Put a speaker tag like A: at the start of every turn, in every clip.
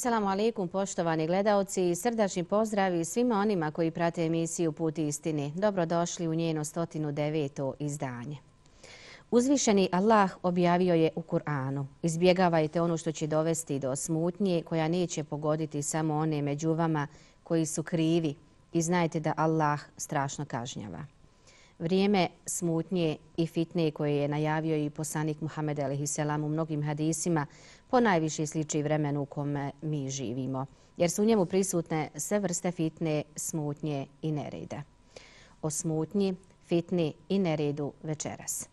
A: Assalamu alaikum, poštovani gledalci. Srdačni pozdrav i svima onima koji prate emisiju Put istine. Dobrodošli u njeno 109. izdanje. Uzvišeni Allah objavio je u Kur'anu. Izbjegavajte ono što će dovesti do smutnje koja neće pogoditi samo one među vama koji su krivi i znajte da Allah strašno kažnjava. Vrijeme smutnje i fitne koje je najavio i poslanik Muhammed a.s. u mnogim hadisima po najviše sliči vremenu u kome mi živimo, jer su u njemu prisutne sve vrste fitne, smutnje i nereda. O smutnji, fitni i neredu večeras.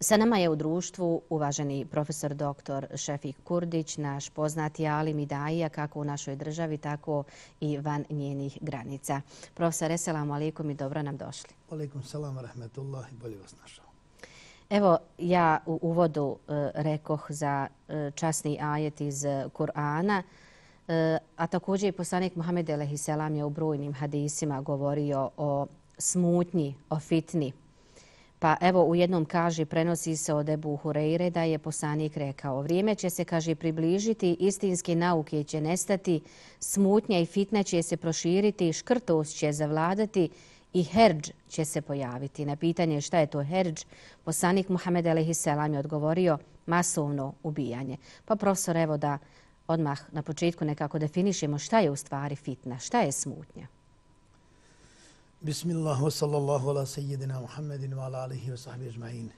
A: Sa nama je u društvu uvaženi profesor dr. Šefik Kurdić, naš poznati alim i daija kako u našoj državi, tako i van njenih granica. Profesor, eselamu alaikum i dobro nam došli.
B: Alaikum salam, rahmetullah i bolje vas našao.
A: Evo, ja u uvodu e, rekoh za e, časni ajet iz e, Kur'ana, e, a također i poslanik Muhammed a.s. je u brojnim hadisima govorio o smutnji, o fitni, Pa evo u jednom kaže, prenosi se od Ebu Hureyre da je poslanik rekao vrijeme će se, kaže, približiti, istinske nauke će nestati, smutnja i fitna će se proširiti, škrtost će zavladati i herđ će se pojaviti. Na pitanje šta je to herđ, poslanik Muhammed a.s. je odgovorio masovno ubijanje. Pa profesor, evo da odmah na početku nekako definišemo šta je u stvari fitna, šta je smutnja.
B: Bismillah, wa sallallahu ala sejidina Muhammedin wa ala alihi wa sahbihi ajma'in.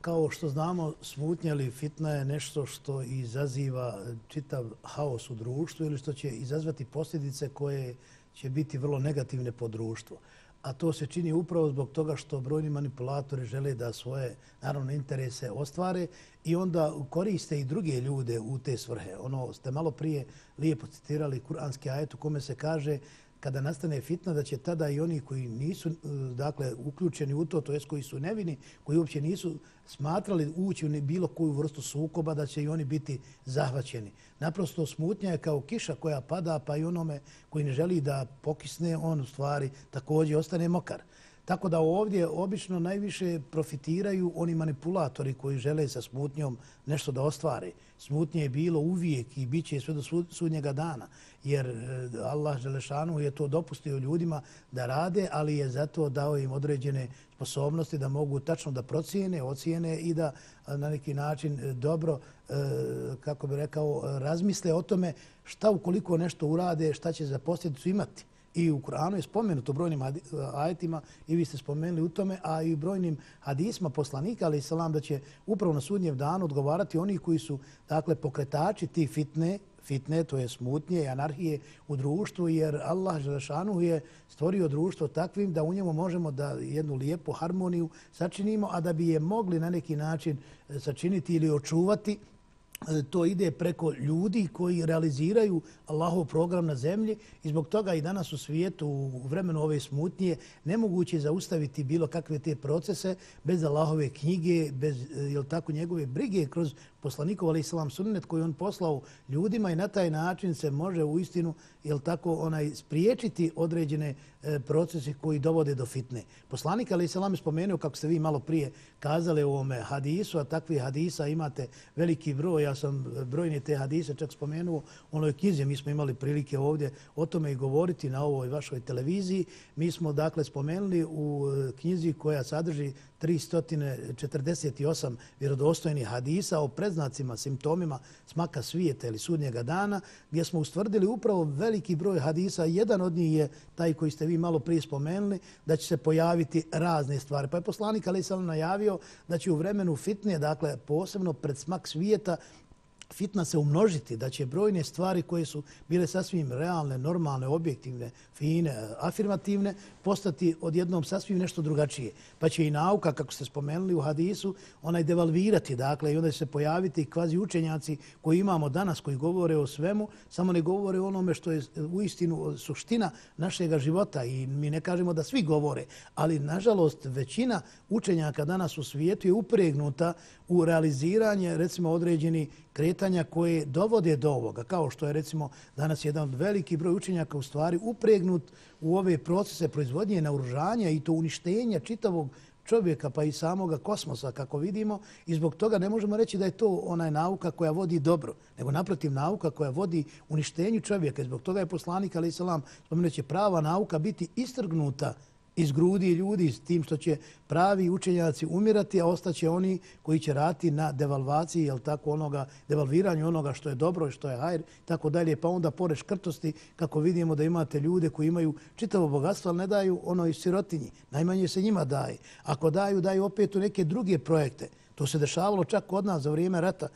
B: Kao što znamo, smutnja ili fitna je nešto što izaziva čitav haos u društvu ili što će izazvati posljedice koje će biti vrlo negativne po društvu. A to se čini upravo zbog toga što brojni manipulatori žele da svoje naravno interese ostvare i onda koriste i druge ljude u te svrhe. Ono ste malo prije lijepo citirali kuranski ajet u kome se kaže kada nastane fitna da će tada i oni koji nisu eh, dakle uključeni u to, to jest koji su nevini, koji uopće nisu smatrali ući u bilo koju vrstu sukoba, da će i oni biti zahvaćeni. Naprosto smutnja je kao kiša koja pada, pa i onome koji ne želi da pokisne, on u stvari također ostane mokar. Tako da ovdje obično najviše profitiraju oni manipulatori koji žele sa smutnjom nešto da ostvare. Smutnje je bilo uvijek i bit će sve do sudnjega dana, jer e, Allah Želešanu je to dopustio ljudima da rade, ali je zato dao im određene sposobnosti da mogu tačno da procijene, ocijene i da e, na neki način e, dobro, kako bi rekao, razmisle o tome šta ukoliko nešto urade, šta će za posljedicu imati. I u Kur'anu je spomenuto brojnim eh, ajetima i vi ste spomenuli u tome, a i brojnim hadisma poslanika, ali salam, da će upravo na sudnjev dan odgovarati oni koji su dakle, pokretači ti fitne, fitne, to je smutnje i anarhije u društvu, jer Allah Želešanu je stvorio društvo takvim da u njemu možemo da jednu lijepu harmoniju sačinimo, a da bi je mogli na neki način eh, sačiniti ili očuvati, E, to ide preko ljudi koji realiziraju Allahov program na zemlji i zbog toga i danas u svijetu u vremenu ove smutnje nemoguće zaustaviti bilo kakve te procese bez Allahove knjige, bez e, jel tako njegove brige kroz poslanikov ali islam sunnet koji on poslao ljudima i na taj način se može u istinu jel tako onaj spriječiti određene e, procese koji dovode do fitne. Poslanik ali islam je spomenuo kako ste vi malo prije kazali u ovome hadisu, a takvi hadisa imate veliki broj. Ja sam e, brojni te hadise čak spomenuo u onoj knjizi. Mi smo imali prilike ovdje o tome i govoriti na ovoj vašoj televiziji. Mi smo dakle spomenuli u e, knjizi koja sadrži 348 vjerodostojnih hadisa o predznacima, simptomima smaka svijeta ili sudnjega dana, gdje smo ustvrdili upravo veliki broj hadisa. Jedan od njih je taj koji ste vi malo prije spomenuli, da će se pojaviti razne stvari. Pa je poslanik Ali Salam najavio da će u vremenu fitne, dakle posebno pred smak svijeta, fitna se umnožiti, da će brojne stvari koje su bile sasvim realne, normalne, objektivne, fine, afirmativne, postati odjednom sasvim nešto drugačije. Pa će i nauka, kako ste spomenuli u hadisu, onaj devalvirati, dakle, i onda će se pojaviti kvazi učenjaci koji imamo danas, koji govore o svemu, samo ne govore o onome što je u istinu suština našeg života i mi ne kažemo da svi govore, ali nažalost većina učenjaka danas u svijetu je upregnuta u realiziranje, recimo, određeni kretanja koje dovode do ovoga, kao što je recimo danas jedan od veliki broj učenjaka u stvari upregnut u ove procese proizvodnje naoružanja i to uništenja čitavog čovjeka pa i samoga kosmosa kako vidimo i zbog toga ne možemo reći da je to onaj nauka koja vodi dobro, nego naprotiv nauka koja vodi uništenju čovjeka. Zbog toga je poslanik Ali Salam spomenući prava nauka biti istrgnuta iz grudi ljudi s tim što će pravi učenjaci umirati, a ostaće oni koji će rati na devalvaciji, jel tako, onoga, devalviranju onoga što je dobro i što je hajr, tako dalje. Pa onda pored škrtosti, kako vidimo da imate ljude koji imaju čitavo bogatstvo, ali ne daju ono iz sirotinji. Najmanje se njima daje. Ako daju, daju opet u neke druge projekte. To se dešavalo čak kod nas za vrijeme rata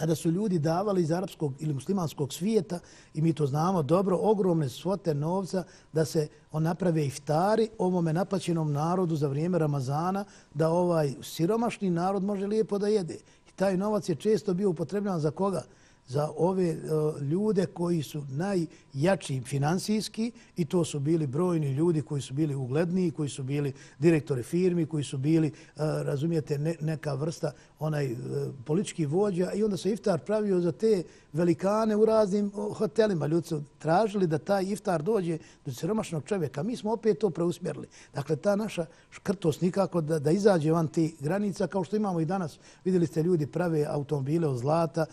B: kada su ljudi davali iz arapskog ili muslimanskog svijeta, i mi to znamo dobro, ogromne svote novca da se on naprave iftari ovome napaćenom narodu za vrijeme Ramazana, da ovaj siromašni narod može lijepo da jede. I taj novac je često bio upotrebljan za koga? Za ove e, ljude koji su najjači finansijski i to su bili brojni ljudi koji su bili ugledniji, koji su bili direktori firmi, koji su bili, e, razumijete, neka vrsta onaj e, politički vođa i onda se iftar pravio za te velikane u raznim hotelima. Ljudi su tražili da taj iftar dođe do siromašnog čovjeka. Mi smo opet to preusmjerili. Dakle, ta naša škrtost nikako da, da izađe van ti granica kao što imamo i danas. Vidjeli ste ljudi prave automobile od zlata,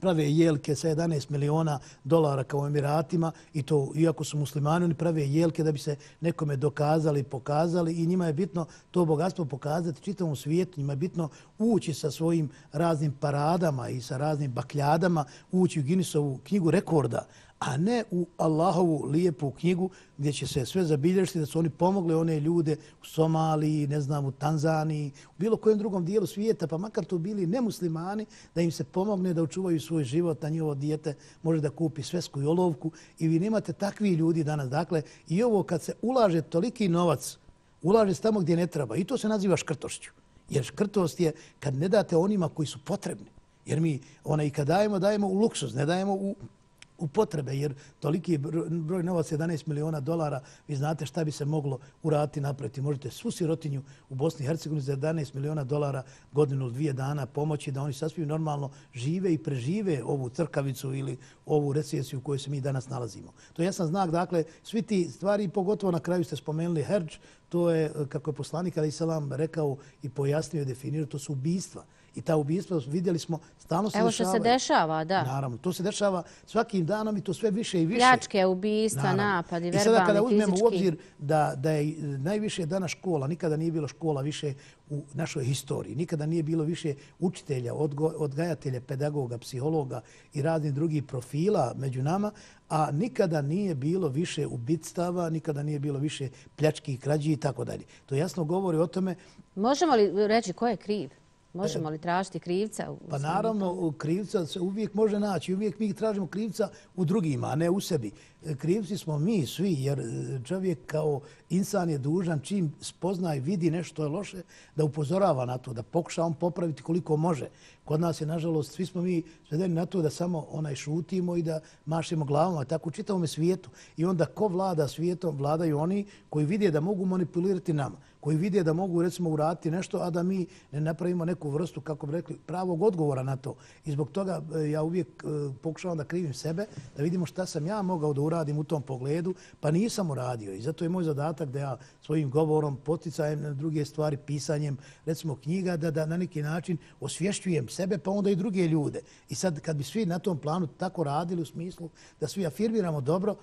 B: prave jelke sa 11 miliona dolara kao u Emiratima i to, iako su muslimani, oni prave jelke da bi se nekome dokazali, pokazali i njima je bitno to bogatstvo pokazati čitavom svijetu. Njima je bitno ući sa svojim raznim paradama i sa raznim bakljadama, ući u Guinnessovu knjigu rekorda, a ne u Allahovu lijepu knjigu gdje će se sve zabilješiti da su oni pomogli one ljude u Somaliji, ne znam, u Tanzaniji, u bilo kojem drugom dijelu svijeta, pa makar to bili nemuslimani, da im se pomogne da očuvaju svoj život, a njihovo dijete može da kupi svesku i olovku. I vi nemate takvi ljudi danas. Dakle, i ovo kad se ulaže toliki novac, ulaže se tamo gdje ne treba. I to se naziva škrtošću. Jer škrtost je kad ne date onima koji su potrebni. Jer mi onaj, kad dajemo, dajemo u luksuz, ne dajemo u u potrebe, jer toliki broj novac 11 miliona dolara, vi znate šta bi se moglo urati napraviti. Možete svu sirotinju u Bosni i Hercegovini za 11 miliona dolara godinu dvije dana pomoći da oni sasvim normalno žive i prežive ovu crkavicu ili ovu recesiju u kojoj se mi danas nalazimo. To je jasan znak, dakle, svi ti stvari, pogotovo na kraju ste spomenuli Herč, to je, eh, kako je poslanik Ali Salam rekao i pojasnio i definirao, to su ubijstva. I ta ubijstva vidjeli smo, stalno se
A: Evo
B: dešava.
A: Evo što se dešava, da.
B: Naravno, to se dešava svakim danom i to sve više i više.
A: Pljačke, ubijstva, Naravno. napadi, verbalni, fizički. I sada kada uzmemo
B: u obzir da, da je najviše dana škola, nikada nije bilo škola više u našoj historiji, nikada nije bilo više učitelja, odgajatelja, pedagoga, psihologa i raznih drugih profila među nama, a nikada nije bilo više ubitstava, nikada nije bilo više pljački i krađi i tako dalje. To jasno govori o tome...
A: Možemo li reći ko je kriv? Možemo li tražiti krivca?
B: Pa naravno, krivca se uvijek može naći. Uvijek mi tražimo krivca u drugima, a ne u sebi. Krivci smo mi svi, jer čovjek kao insan je dužan čim spozna i vidi nešto je loše, da upozorava na to, da pokuša on popraviti koliko može. Kod nas je, nažalost, svi smo mi svedeni na to da samo onaj šutimo i da mašimo glavama, tako u čitavom svijetu. I onda ko vlada svijetom, vladaju oni koji vide da mogu manipulirati nama koji vide da mogu recimo uraditi nešto, a da mi ne napravimo neku vrstu, kako bi rekli, pravog odgovora na to. I zbog toga e, ja uvijek e, pokušavam da krivim sebe, da vidimo šta sam ja mogao da uradim u tom pogledu, pa nisam uradio. I zato je moj zadatak da ja svojim govorom, poticajem na druge stvari, pisanjem, recimo knjiga, da, da na neki način osvješćujem sebe, pa onda i druge ljude. I sad kad bi svi na tom planu tako radili u smislu da svi afirmiramo dobro,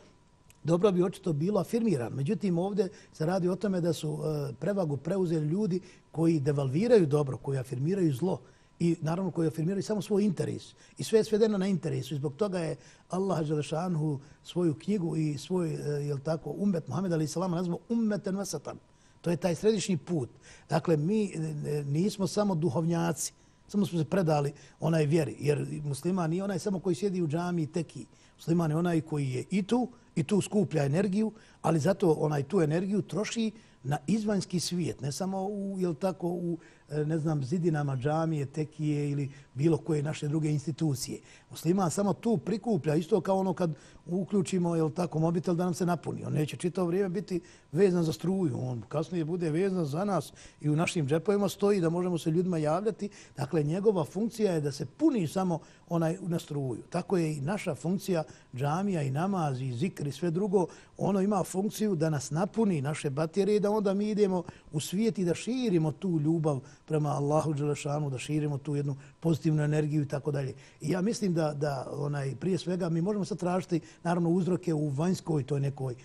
B: dobro bi očito bilo afirmiran. Međutim, ovdje se radi o tome da su e, prevagu preuzeli ljudi koji devalviraju dobro, koji afirmiraju zlo i naravno koji afirmiraju samo svoj interes. I sve je svedeno na interesu. I zbog toga je Allah Želešanhu svoju knjigu i svoj, e, jel tako, umet Muhammed Ali Salama nazvao ummeten vasatan. To je taj središnji put. Dakle, mi e, nismo samo duhovnjaci, samo smo se predali onaj vjeri. Jer musliman nije onaj samo koji sjedi u džami i teki. Musliman je onaj koji je i tu, i tu skuplja energiju, ali zato onaj tu energiju troši na izvanjski svijet, ne samo u, jel tako, u E, ne znam, zidinama džamije, tekije ili bilo koje naše druge institucije. Musliman samo tu prikuplja, isto kao ono kad uključimo jel tako, mobitel da nam se napuni. On neće čitao vrijeme biti vezan za struju. On kasnije bude vezan za nas i u našim džepovima stoji da možemo se ljudima javljati. Dakle, njegova funkcija je da se puni samo onaj na struju. Tako je i naša funkcija džamija i namaz i zikr i sve drugo. Ono ima funkciju da nas napuni naše baterije da onda mi idemo u svijet i da širimo tu ljubav prema Allahu Đelešanu, da širimo tu jednu pozitivnu energiju i tako dalje. I ja mislim da, da onaj, prije svega mi možemo sad tražiti naravno uzroke u vanjskoj toj nekoj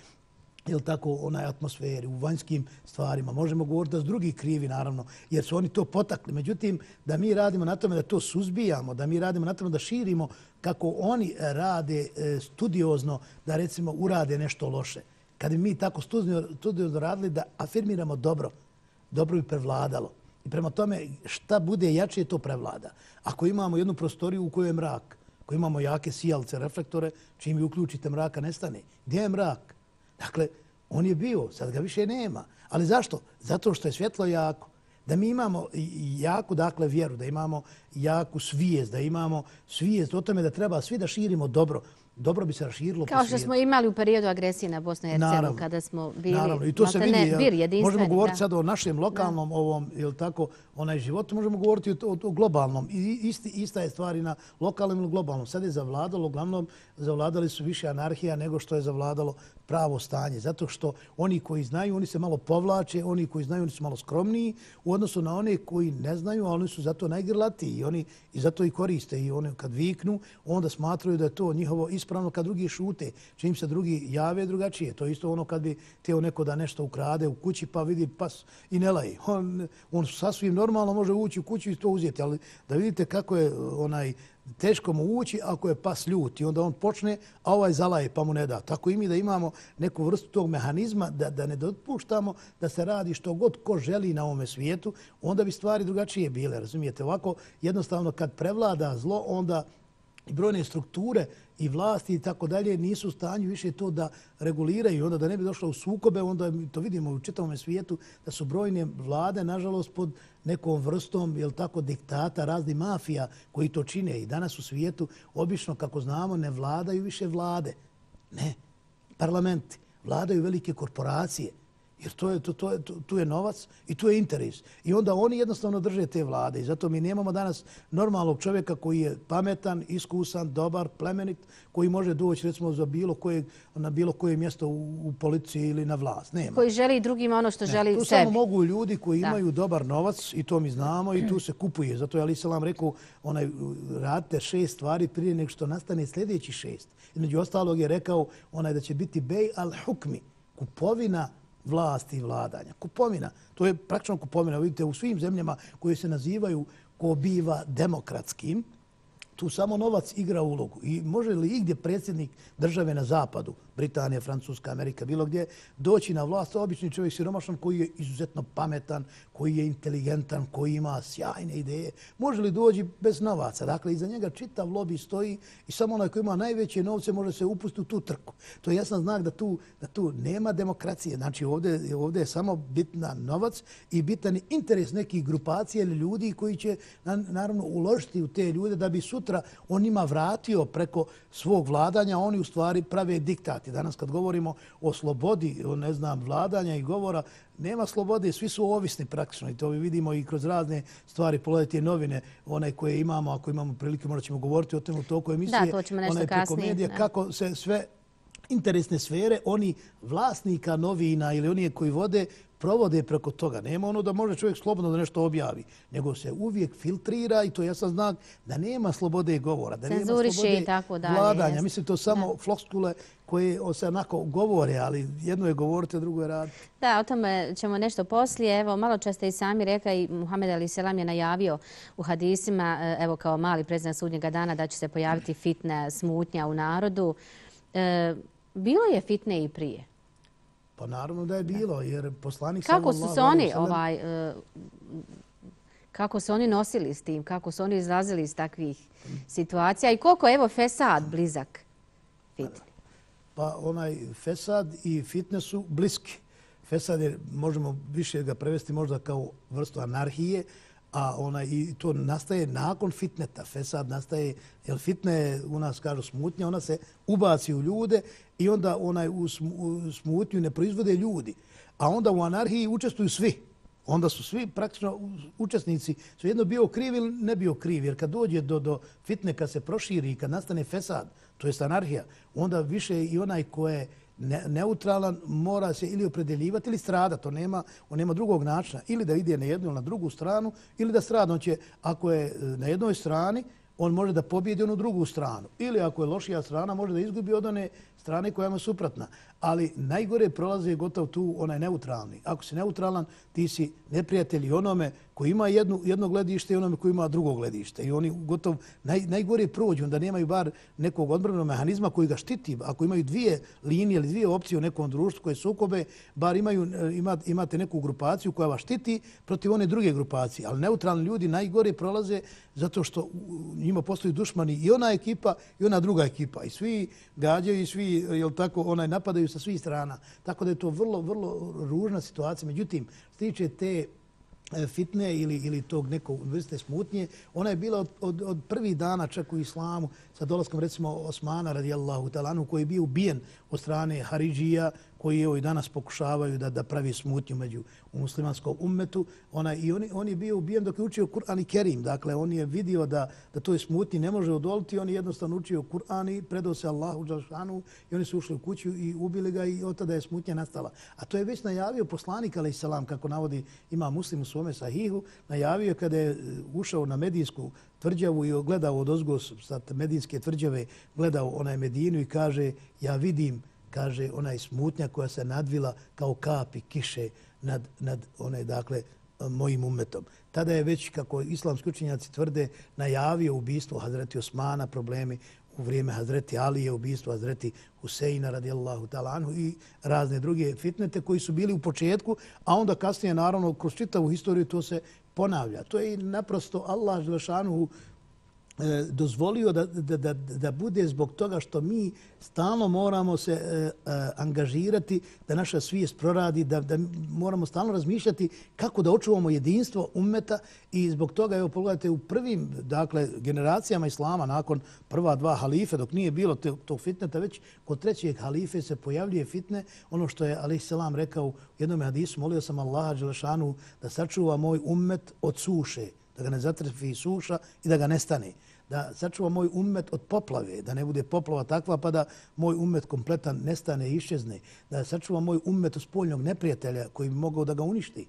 B: jel tako, onaj atmosferi, u vanjskim stvarima. Možemo govoriti da su drugi krivi, naravno, jer su oni to potakli. Međutim, da mi radimo na tome da to suzbijamo, da mi radimo na tome da širimo kako oni rade e, studiozno, da recimo urade nešto loše. Kad bi mi tako studiozno radili da afirmiramo dobro, dobro bi prevladalo. I prema tome, šta bude jače, to prevlada. Ako imamo jednu prostoriju u kojoj je mrak, ako imamo jake sijalce, reflektore, čim vi uključite mraka, nestane. Gdje je mrak? Dakle, on je bio, sad ga više nema. Ali zašto? Zato što je svjetlo jako. Da mi imamo jaku dakle, vjeru, da imamo jaku svijest, da imamo svijest o tome da treba svi da širimo dobro, dobro bi se raširilo
A: Kao što smo imali u periodu agresije na Bosnu i Hercegovinu kada smo bili naravno. I to se vidi,
B: bir jedinstveni. Možemo govoriti sad o našem lokalnom ovom, ili tako, onaj život, možemo govoriti o, o, globalnom. I isti, ista je stvar i na lokalnom ili globalnom. Sad je zavladalo, uglavnom zavladali su više anarhija nego što je zavladalo pravo stanje. Zato što oni koji znaju, oni se malo povlače, oni koji znaju, oni su malo skromniji u odnosu na one koji ne znaju, a oni su zato najgrlatiji i oni i zato i koriste. I oni kad viknu, onda smatraju da je to njihovo ispravno kad drugi šute. Čim se drugi jave drugačije. To je isto ono kad bi teo neko da nešto ukrade u kući pa vidi pas i ne laji. On, on sasvim normalno može ući u kuću i to uzeti. Ali da vidite kako je onaj teško mu ući ako je pas ljut i onda on počne, a ovaj zalaje pa mu ne da. Tako i mi da imamo neku vrstu tog mehanizma da, da ne dopuštamo da se radi što god ko želi na ovome svijetu, onda bi stvari drugačije bile. Razumijete, ovako jednostavno kad prevlada zlo, onda brojne strukture i vlasti i tako dalje nisu u stanju više to da reguliraju. Onda da ne bi došlo u sukobe, onda to vidimo u čitavom svijetu da su brojne vlade, nažalost, pod nekom vrstom jel tako, diktata, razni mafija koji to čine. I danas u svijetu, obično, kako znamo, ne vladaju više vlade. Ne, parlamenti. Vladaju velike korporacije. Jer to je, to, to je, tu je novac i tu je interes. I onda oni jednostavno drže te vlade. I zato mi nemamo danas normalnog čovjeka koji je pametan, iskusan, dobar, plemenit, koji može doći recimo za bilo koje, na bilo koje mjesto u, u policiji ili na vlast. Nema.
A: Koji želi drugima ono što ne, želi
B: tu
A: sebi.
B: Tu samo mogu ljudi koji da. imaju dobar novac i to mi znamo i tu se kupuje. Zato je Ali Salam rekao, onaj, radite šest stvari prije nego što nastane sljedeći šest. I među ostalog je rekao onaj da će biti bej al hukmi, kupovina vlasti i vladanja. Kupovina, to je praktično kupovina. Vidite, u svim zemljama koje se nazivaju ko biva demokratskim, tu samo novac igra ulogu. I može li igdje predsjednik države na zapadu, Britanija, Francuska, Amerika, bilo gdje, doći na vlast, obični čovjek siromašan koji je izuzetno pametan, koji je inteligentan, koji ima sjajne ideje, može li doći bez novaca? Dakle, iza njega čitav lobby stoji i samo onaj koji ima najveće novce može se upustiti u tu trku. To je jasan znak da tu, da tu nema demokracije. Znači, ovdje, ovdje je samo bitna novac i bitan interes nekih grupacija ili ljudi koji će, naravno, uložiti u te ljude da bi sutra on njima vratio preko svog vladanja, oni u stvari prave diktati. Danas kad govorimo o slobodi, o ne znam, vladanja i govora, nema slobode, svi su ovisni praktično i to vi vidimo i kroz razne stvari, pogledajte novine, one koje imamo, ako imamo prilike, možda ćemo govoriti o temu toliko emisije,
A: da, to ćemo nešto kasnije,
B: medije, kako se sve interesne sfere, oni vlasnika novina ili oni koji vode, provode preko toga. Nema ono da može čovjek slobodno da nešto objavi, nego se uvijek filtrira i to ja sam znak da nema slobode govora, da nema slobode i tako dalje, vladanja. Jest. Mislim, to samo da. floskule koje se onako govore, ali jedno je govoriti, a drugo je raditi.
A: Da, o tome ćemo nešto poslije. Evo, malo često i sami rekla i Muhammed Ali Selam je najavio u hadisima, e, evo kao mali prezident sudnjega dana, da će se pojaviti fitna smutnja u narodu. E, bilo je fitne i prije.
B: Pa naravno da je bilo, jer poslanik
A: kako su se oni ovaj uh, kako su oni nosili s tim, kako su oni izlazili iz takvih situacija i koliko evo Fesad blizak fitni?
B: Pa onaj Fesad i fitne su bliski. Fesad je, možemo više ga prevesti možda kao vrstu anarhije, a ona i to nastaje nakon fitneta. Fesad nastaje, jer fitne u nas kažu smutnja, ona se ubaci u ljude i onda onaj u smutnju ne proizvode ljudi. A onda u anarhiji učestvuju svi. Onda su svi praktično učesnici, su jedno bio kriv ili ne bio kriv, jer kad dođe do, do fitne, kad se proširi i kad nastane fesad, to je anarhija, onda više i onaj ko je neutralan mora se ili opredeljivati ili strada. To nema, on nema drugog načina. Ili da ide na jednu ili na drugu stranu, ili da strada. On će, ako je e, na jednoj strani, on može da pobijedi onu drugu stranu. Ili ako je lošija strana, može da izgubi od one strane koja je suprotna. Ali najgore prolaze gotovo tu onaj neutralni. Ako si neutralan, ti si neprijatelj i onome koji ima jedno, jedno gledište i onome koji ima drugo gledište. I oni gotovo naj, najgore prođu, onda nemaju bar nekog odbranog mehanizma koji ga štiti. Ako imaju dvije linije ili dvije opcije u nekom društvu koje sukobe, bar imaju, e, imate, imate neku grupaciju koja vas štiti protiv one druge grupacije. Ali neutralni ljudi najgore prolaze zato što njima postoji dušmani i ona ekipa i ona druga ekipa. I svi gađaju i svi jel tako, onaj, napadaju sa svih strana. Tako da je to vrlo, vrlo ružna situacija. Međutim, što tiče te e, fitne ili, ili tog nekog vrste smutnje, ona je bila od, od, od prvih dana čak u islamu sa dolaskom recimo Osmana radijallahu talanu koji je bio ubijen od strane Haridžija koji evo i danas pokušavaju da da pravi smutnju među muslimanskom ummetu. Ona, I on, on je bio ubijen dok je učio Kur'an i Kerim. Dakle, on je vidio da, da to je smutnji ne može odoliti. On je jednostavno učio Kur'an i predao se Allahu Đalšanu i oni su ušli u kuću i ubili ga i od tada je smutnja nastala. A to je već najavio poslanik, ali salam, kako navodi ima muslim u svome sahihu, najavio kada je e, ušao na medijsku tvrđavu i gledao od ozgo sa medijinske tvrđave, gledao onaj Medinu i kaže, ja vidim kaže onaj smutnja koja se nadvila kao kapi kiše nad, nad onaj, dakle, mojim umetom. Tada je već, kako islamski učenjaci tvrde, najavio ubistvo Hazreti Osmana, problemi u vrijeme Hazreti Alije, ubistvo Hazreti Huseina radijallahu ta'ala anhu i razne druge fitnete koji su bili u početku, a onda kasnije, naravno, kroz čitavu historiju to se ponavlja. To je naprosto Allah Želešanuhu E, dozvolio da, da, da, da bude zbog toga što mi stalno moramo se e, e, angažirati da naša svijest proradi, da, da moramo stalno razmišljati kako da očuvamo jedinstvo ummeta i zbog toga, evo pogledajte, u prvim dakle, generacijama islama, nakon prva dva halife, dok nije bilo tog fitneta, već kod trećeg halife se pojavljuje fitne, ono što je Ali Selam rekao u jednom hadisu, molio sam Allaha Đelešanu da sačuva moj ummet od suše, da ga ne zatrefi suša i da ga nestane. Da sačuva moj umet od poplave, da ne bude poplava takva pa da moj umet kompletan nestane i iščezne. Da sačuva moj umet od spoljnog neprijatelja koji bi mogao da ga uništi.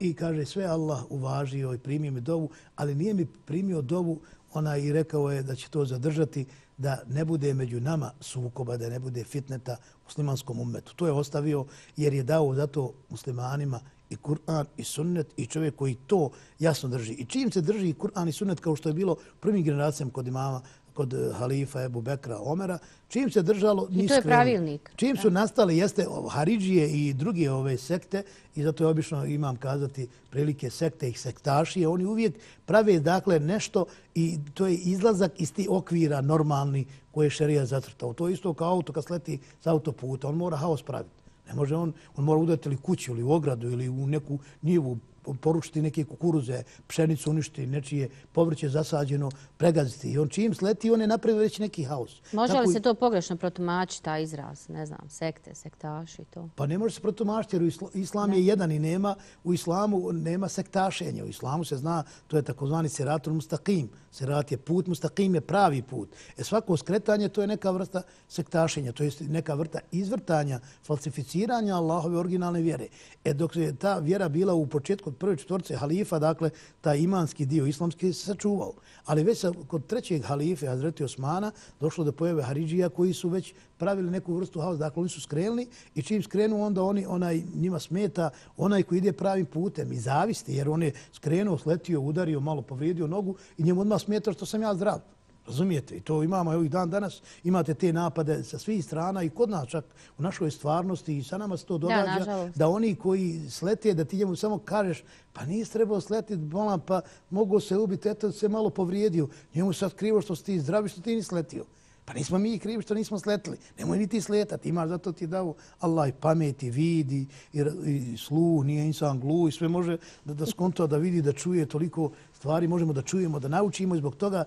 B: I kaže sve Allah uvažio i primio mi dovu, ali nije mi primio dovu ona i rekao je da će to zadržati da ne bude među nama sukoba, da ne bude fitneta muslimanskom umetu. To je ostavio jer je dao zato muslimanima i Kur'an i sunnet i čovjek koji to jasno drži. I čim se drži Kur'an i sunnet kao što je bilo prvim generacijama kod imama, kod eh, halifa Ebu Bekra Omera, čim se držalo...
A: I to je pravilnik.
B: Čim su nastale, jeste Haridžije i druge ove sekte, i zato je obično imam kazati prilike sekte i sektašije, oni uvijek prave dakle nešto i to je izlazak iz tih okvira normalni koje je šerija zacrtao. To je isto kao auto kad sleti s autoputa, on mora haos praviti. Ne može on, on mora udati ili kuću ili u ogradu ili u neku njivu, poručiti neke kukuruze, pšenicu uništiti, nečije povrće zasađeno, pregaziti. I on čim sleti, on je napravio već neki haos.
A: Može li se to pogrešno protumačiti, ta izraz, ne znam, sekte, sektaši i to?
B: Pa ne može se protumačiti jer islam je jedan i nema, u islamu nema sektašenja. U islamu se zna, to je takozvani siratul mustaqim. Sirat je put, mustaqim je pravi put. E svako skretanje to je neka vrsta sektašenja, to je neka vrsta izvrtanja, falsificiranja Allahove originalne vjere. E dok je ta vjera bila u početku kod prve četvorce halifa, dakle, taj imanski dio islamski se sačuvao. Ali već kod trećeg halife, Hazreti Osmana, došlo do pojave Haridžija koji su već pravili neku vrstu haos. Dakle, oni su skrenuli i čim skrenu, onda oni, onaj, njima smeta onaj koji ide pravim putem i zavisti, jer on je skrenuo, sletio, udario, malo povrijedio nogu i njemu odmah smeta što sam ja zdrav. Razumijete? I to imamo ovih dan danas. Imate te napade sa svih strana i kod nas čak u našoj stvarnosti i sa nama se to događa. Da, da oni koji slete, da ti njemu samo kažeš pa nisi trebao sletiti, bolan, pa mogu se ubiti, eto se malo povrijedio. Njemu sad krivo što si ti zdravi, što ti nisi sletio. Pa nismo mi krivi što nismo sletili. Nemoj ni ti sletati. Imaš zato ti dao Allah i pameti, vidi i, i sluh, nije insan glu i sve može da, da skonto da vidi, da čuje toliko stvari. Možemo da čujemo, da naučimo i zbog toga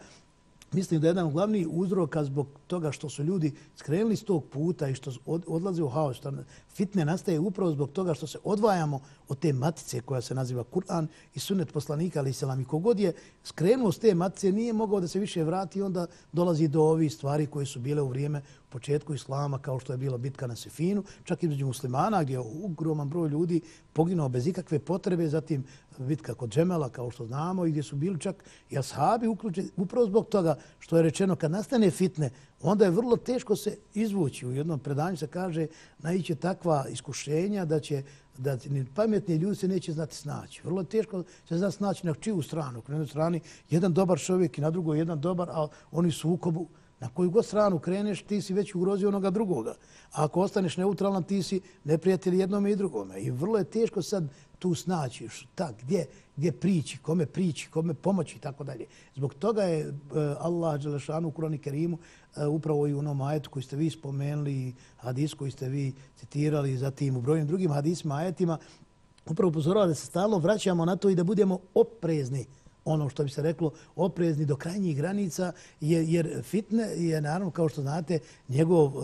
B: Mislim da je jedan glavni uzroka zbog toga što su ljudi skrenuli s tog puta i što odlaze u haos, što fitne nastaje upravo zbog toga što se odvajamo od te matice koja se naziva Kur'an i sunet poslanika, ali selam. I kogod je skrenuo s te matice, nije mogao da se više vrati i onda dolazi do ovih stvari koje su bile u vrijeme početku islama, kao što je bila bitka na Sefinu, čak i među muslimana, gdje je ogroman broj ljudi poginuo bez ikakve potrebe, zatim bitka kod Džemela, kao što znamo, i gdje su bili čak i ashabi uključeni, upravo zbog toga što je rečeno, kad nastane fitne, onda je vrlo teško se izvući. U jednom predanju se kaže, naiće takva iskušenja da će da ni pametni ljudi se neće znati snaći. Vrlo teško se zna snaći na čiju stranu. Na jednoj strani jedan dobar čovjek i na drugoj jedan dobar, a oni su u ukobu Na koju god stranu kreneš, ti si već ugrozio onoga drugoga. A ako ostaneš neutralan, ti si neprijatelj jednome i drugome. I vrlo je teško sad tu snaći. šta, gdje, gdje prići, kome prići, kome pomoći i tako dalje. Zbog toga je e, Allah Đelešanu u Kurani Kerimu e, upravo i u onom ajetu koji ste vi spomenuli, hadis koji ste vi citirali, zatim u brojnim drugim hadisima, ajetima, upravo upozorava da se stalno vraćamo na to i da budemo oprezni ono što bi se reklo oprezni do krajnjih granica jer, jer fitne je naravno kao što znate njegov uh,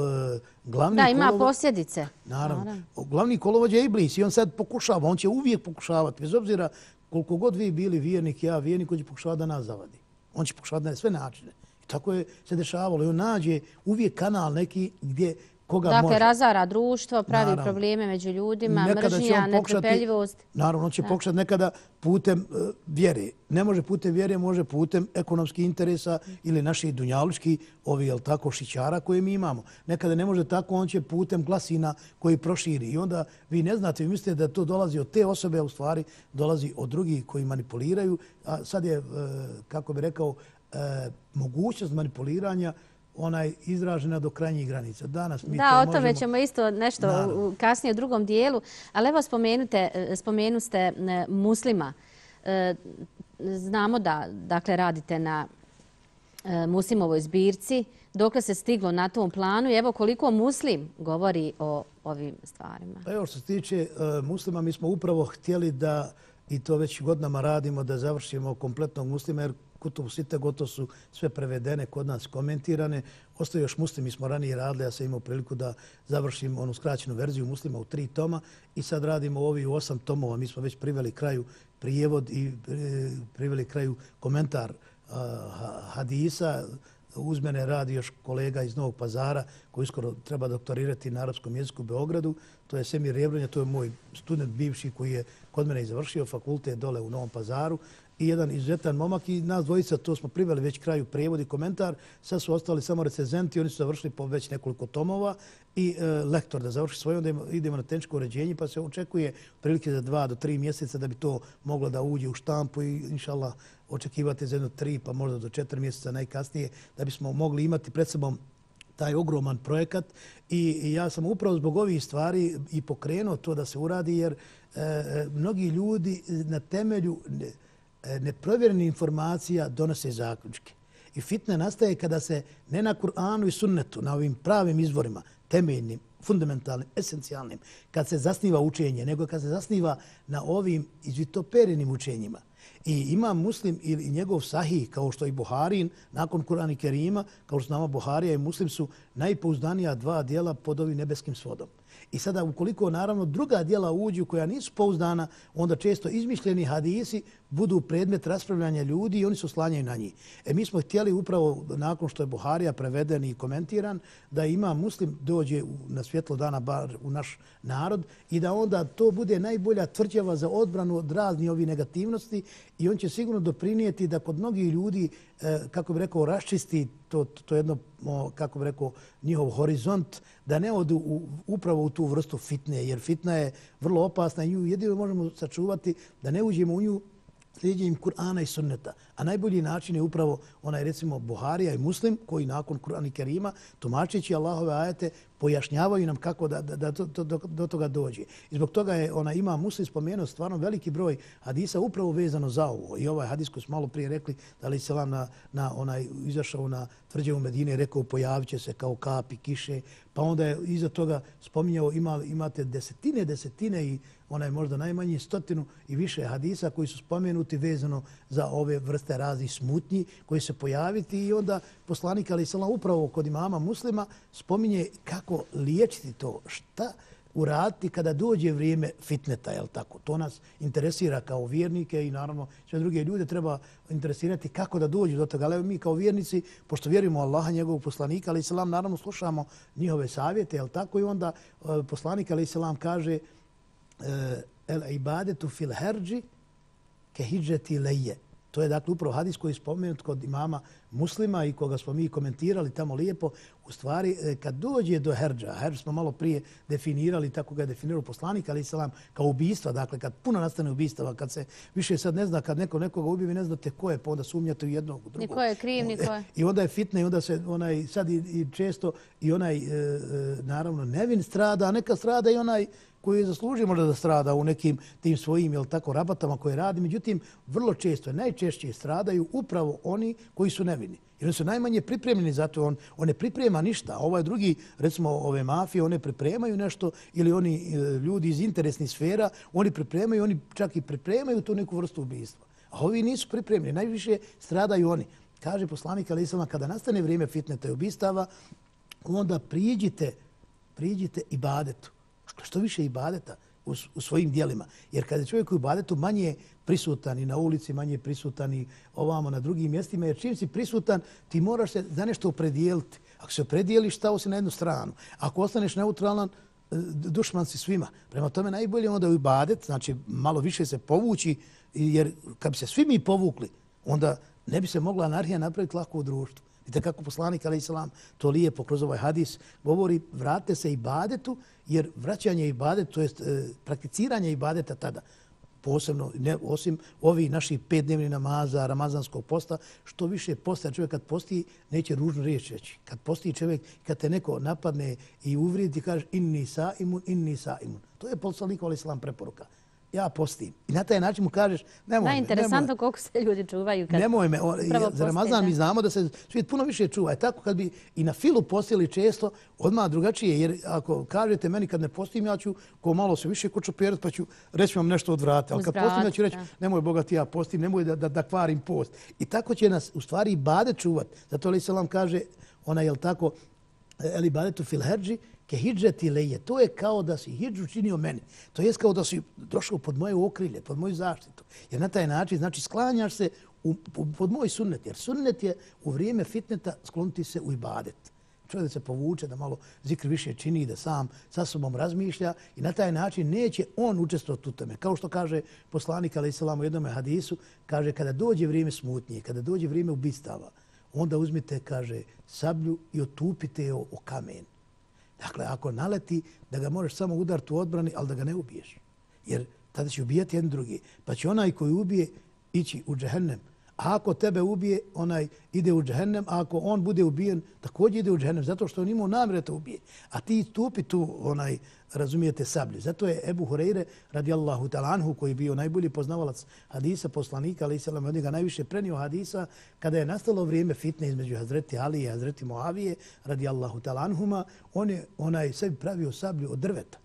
B: glavni
A: Da, ima posljedice.
B: Naravno. naravno. Glavni kolovođa je Iblis i on sad pokušava, on će uvijek pokušavati, bez obzira koliko god vi bili vjernik, ja vjernik, koji će pokušavati da nas zavadi. On će pokušavati na sve načine. I tako je se dešavalo. I on nađe uvijek kanal neki gdje koga
A: dakle,
B: može.
A: Dakle, razara društvo, pravi naravno. probleme među ljudima, mržnja, netrpeljivost.
B: Naravno, on će pokušati nekada putem uh, vjere. Ne može putem vjere, može putem ekonomskih interesa ili naših dunjaličkih, ovi, jel tako, šićara koje mi imamo. Nekada ne može tako, on će putem glasina koji proširi. I onda vi ne znate, vi mislite da to dolazi od te osobe, a u stvari dolazi od drugih koji manipuliraju. A sad je, uh, kako bi rekao, uh, mogućnost manipuliranja onaj izražena do krajnjih granica. Danas mi
A: da,
B: to
A: o tome možemo... ćemo isto nešto u kasnije u drugom dijelu. Ali evo spomenute, spomenu ste e, muslima. E, znamo da dakle, radite na e, muslimovoj zbirci. Dok se stiglo na tom planu i evo koliko muslim govori o ovim stvarima.
B: Pa evo što se tiče muslima, mi smo upravo htjeli da i to već godinama radimo da završimo kompletnog muslima jer Kutubu Site gotovo su sve prevedene kod nas komentirane. Ostaje još muslim, mi smo ranije radili, ja sam imao priliku da završim onu skraćenu verziju muslima u tri toma i sad radimo ovi u osam tomova. Mi smo već priveli kraju prijevod i e, priveli kraju komentar hadisa. Uz mene radi još kolega iz Novog pazara koji skoro treba doktorirati na arapskom jeziku u Beogradu. To je Semir Rebronja, to je moj student bivši koji je kod mene i završio fakultet dole u Novom pazaru i jedan izuzetan momak i nas dvojica, to smo priveli već kraju prijevod i komentar. Sad su ostali samo recenzenti, oni su završili po već nekoliko tomova i e, lektor da završi svoje, onda idemo na tenčko uređenje pa se očekuje prilike za dva do tri mjeseca da bi to moglo da uđe u štampu i inšala očekivati za jedno tri pa možda do četiri mjeseca najkasnije da bismo mogli imati pred sobom taj ogroman projekat i ja sam upravo zbog ovih stvari i pokrenuo to da se uradi jer e, e mnogi ljudi na temelju E, neprovjerenih informacija donose zaključke. I fitna nastaje kada se ne na Kur'anu i sunnetu, na ovim pravim izvorima, temeljnim, fundamentalnim, esencijalnim, kad se zasniva učenje, nego kad se zasniva na ovim izvitoperenim učenjima. I ima muslim ili njegov sahih, kao što i Buharin, nakon Kur'ana i Kerima, kao što nama Buharija i muslim su najpouzdanija dva dijela pod ovim nebeskim svodom. I sada, ukoliko naravno druga dijela uđu koja nisu pouzdana, onda često izmišljeni hadisi budu predmet raspravljanja ljudi i oni se oslanjaju na njih. E, mi smo htjeli upravo, nakon što je Buharija preveden i komentiran, da ima muslim dođe na svjetlo dana bar u naš narod i da onda to bude najbolja tvrđava za odbranu od razni ovi negativnosti i on će sigurno doprinijeti da kod mnogih ljudi, e, kako bi rekao, raščisti to, to jedno, kako bi rekao, njihov horizont, da ne odu u, upravo u tu vrstu fitne, jer fitna je vrlo opasna i nju jedino možemo sačuvati da ne uđemo u nju slijedjenjem Kur'ana i sunneta. A najbolji način je upravo onaj, recimo, Buharija i Muslim, koji nakon Kur'ana i Kerima, tumačeći Allahove ajete, pojašnjavaju nam kako da, da, da to, to, do, do toga dođe. I zbog toga je ona ima muslim spomenuo stvarno veliki broj hadisa upravo vezano za ovo. I ovaj hadis koji smo malo prije rekli, da li se na, na onaj izašao na tvrđavu Medine i rekao pojavit će se kao kapi kiše, pa onda je iza toga spominjao ima, imate desetine, desetine i ona je možda najmanje stotinu i više hadisa koji su spomenuti vezano za ove vrste raznih smutnji koji se pojaviti i onda poslanik Ali Salam upravo kod imama muslima spominje kako liječiti to, šta uraditi kada dođe vrijeme fitneta, jel tako? To nas interesira kao vjernike i naravno sve druge ljude treba interesirati kako da dođu do toga. Ali mi kao vjernici, pošto vjerujemo Allaha, njegovog poslanika, ali selam, naravno slušamo njihove savjete, jel tako? I onda eh, poslanik, ali selam, kaže el ibadetu fil herđi ke hijđeti leje. To je dakle upravo hadis koji je spomenut kod imama muslima i koga smo mi komentirali tamo lijepo. U stvari, e, kad dođe do herđa, herđ smo malo prije definirali, tako ga je definirao poslanik, ali salam, kao ubistva, dakle, kad puno nastane ubistava, kad se više sad ne zna, kad neko nekoga ubije, vi ne znate ko je, pa onda sumnjate u jednog, u drugog.
A: Niko je kriv, niko je.
B: I onda je fitne, i onda se onaj, sad i, i često i onaj, e, naravno, nevin strada, a neka strada i onaj koji je zaslužio možda da strada u nekim tim svojim jel tako rabatama koje radi. Međutim, vrlo često, najčešće stradaju upravo oni koji su nevini. Jer oni su najmanje pripremljeni za to. On, on ne priprema ništa. Ovaj drugi, recimo ove mafije, one pripremaju nešto ili oni e, ljudi iz interesnih sfera, oni pripremaju, oni čak i pripremaju tu neku vrstu ubijstva. A ovi nisu pripremljeni. Najviše stradaju oni. Kaže poslanik Alisama, kada nastane vrijeme fitneta i ubistava, onda priđite, priđite i Pa što više ibadeta u, u svojim dijelima. Jer kada je čovjek u ibadetu manje prisutan i na ulici, manje prisutan i ovamo na drugim mjestima, jer čim si prisutan, ti moraš se za nešto opredijeliti. Ako se opredijeliš, stao si na jednu stranu. Ako ostaneš neutralan, e, dušman si svima. Prema tome najbolje onda u ibadet, znači malo više se povući, jer kad bi se svi mi povukli, onda ne bi se mogla anarhija napraviti lako u društvu. Vidite kako poslanik, ali islam, to lijepo kroz ovaj hadis govori, vrate se ibadetu, jer vraćanje ibadetu, to jest e, prakticiranje ibadeta tada, posebno, ne, osim ovih naših pet dnevnih namaza, ramazanskog posta, što više posta čovjek kad posti, neće ružno riječ reći. Kad posti čovjek, kad te neko napadne i uvrijedi, kaže inni sa imun, inni sa imun. To je poslanik, ali islam, preporuka ja postim. I na taj način mu kažeš, nemoj
A: me. Najinteresantno koliko se ljudi čuvaju. Kad
B: nemoj me. Za Ramazan mi znamo da se svijet puno više čuva. tako kad bi i na filu postili često, odmah drugačije. Jer ako kažete meni kad ne postim, ja ću ko malo se više kočoperat, pa ću reći vam nešto od vrata. Ali kad postim, ja ću reći, nemoj Boga ti ja postim, nemoj da, da, da kvarim post. I tako će nas u stvari i bade čuvat. Zato Ali Salam kaže, ona je tako, Eli badetu fil herđi, ke hijđeti leje. To je kao da si hijđu činio meni. To je kao da si došao pod moje okrilje, pod moju zaštitu. Jer na taj način, znači, sklanjaš se u, pod moj sunnet. Jer sunnet je u vrijeme fitneta skloniti se u ibadet. Čovjek da se povuče, da malo zikr više čini, da sam sa sobom razmišlja i na taj način neće on učestvovati u tome. Kao što kaže poslanik, ali Isalam u jednom hadisu, kaže kada dođe vrijeme smutnje, kada dođe vrijeme ubistava, onda uzmite, kaže, sablju i otupite je o kamen. Dakle, ako naleti da ga možeš samo udariti u odbrani, ali da ga ne ubiješ. Jer tada će ubijati jedan drugi. Pa će onaj koji ubije ići u džehennem. A ako tebe ubije, onaj ide u džehennem. A ako on bude ubijen, također ide u džehennem. Zato što on imao namre da ubije. A ti stupi tu onaj razumijete sablju. Zato je Ebu Hureyre radijallahu talanhu koji je bio najbolji poznavalac hadisa poslanika, ali islam od njega najviše prenio hadisa kada je nastalo vrijeme fitne između Hazreti Ali i Hazreti Moavije radijallahu talanhuma, on je onaj sebi pravio sablju od drveta.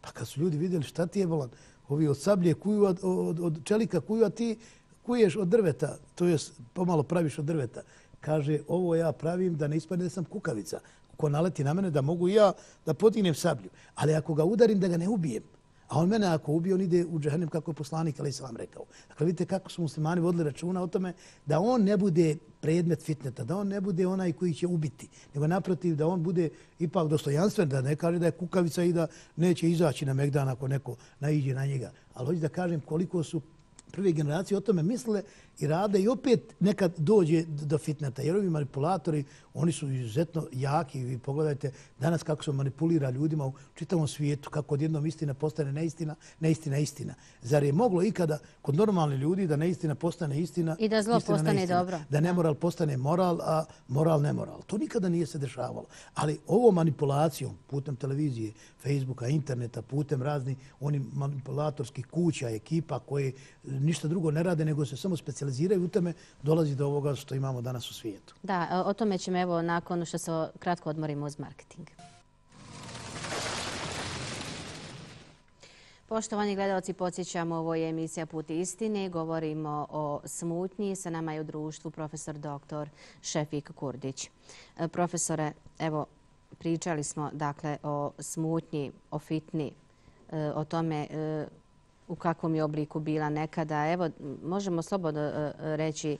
B: Pa kad su ljudi vidjeli šta ti je bolan, ovi od sablje kuju od, od, od čelika kuju, a ti kuješ od drveta, to je pomalo praviš od drveta. Kaže, ovo ja pravim da ne ispane da sam kukavica ko naleti na mene da mogu ja da podignem sablju. Ali ako ga udarim da ga ne ubijem, a on mene ako ubije, on ide u džahennem kako je poslanik, ali sam rekao. Dakle, vidite kako su muslimani vodili računa o tome da on ne bude predmet fitneta, da on ne bude onaj koji će ubiti, nego naprotiv da on bude ipak dostojanstven, da ne kaže da je kukavica i da neće izaći na Megdan ako neko naiđe na njega. Ali hoću da kažem koliko su prve generacije o tome misle i rade i opet nekad dođe do fitneta. Jer ovi manipulatori, oni su izuzetno jaki. Vi pogledajte danas kako se manipulira ljudima u čitavom svijetu, kako odjednom istina postane neistina, neistina istina. Zar je moglo ikada kod normalni ljudi da neistina postane istina?
A: I da zlo postane neistina. dobro.
B: Da nemoral postane moral, a moral nemoral. To nikada nije se dešavalo. Ali ovo manipulacijom putem televizije, Facebooka, interneta, putem razni oni manipulatorskih kuća, ekipa koje ništa drugo ne rade nego se samo specializiraju u tome, dolazi do ovoga što imamo danas u svijetu.
A: Da, e, o tome ćemo evo nakon što se kratko odmorimo uz marketing. Poštovani gledalci, podsjećamo ovo je emisija Put istine. Govorimo o smutnji. Sa nama je u društvu profesor dr. Šefik Kurdić. E, profesore, evo, pričali smo dakle o smutnji, o fitni, e, o tome u kakvom je obliku bila nekada. Evo, možemo slobodno e, reći e,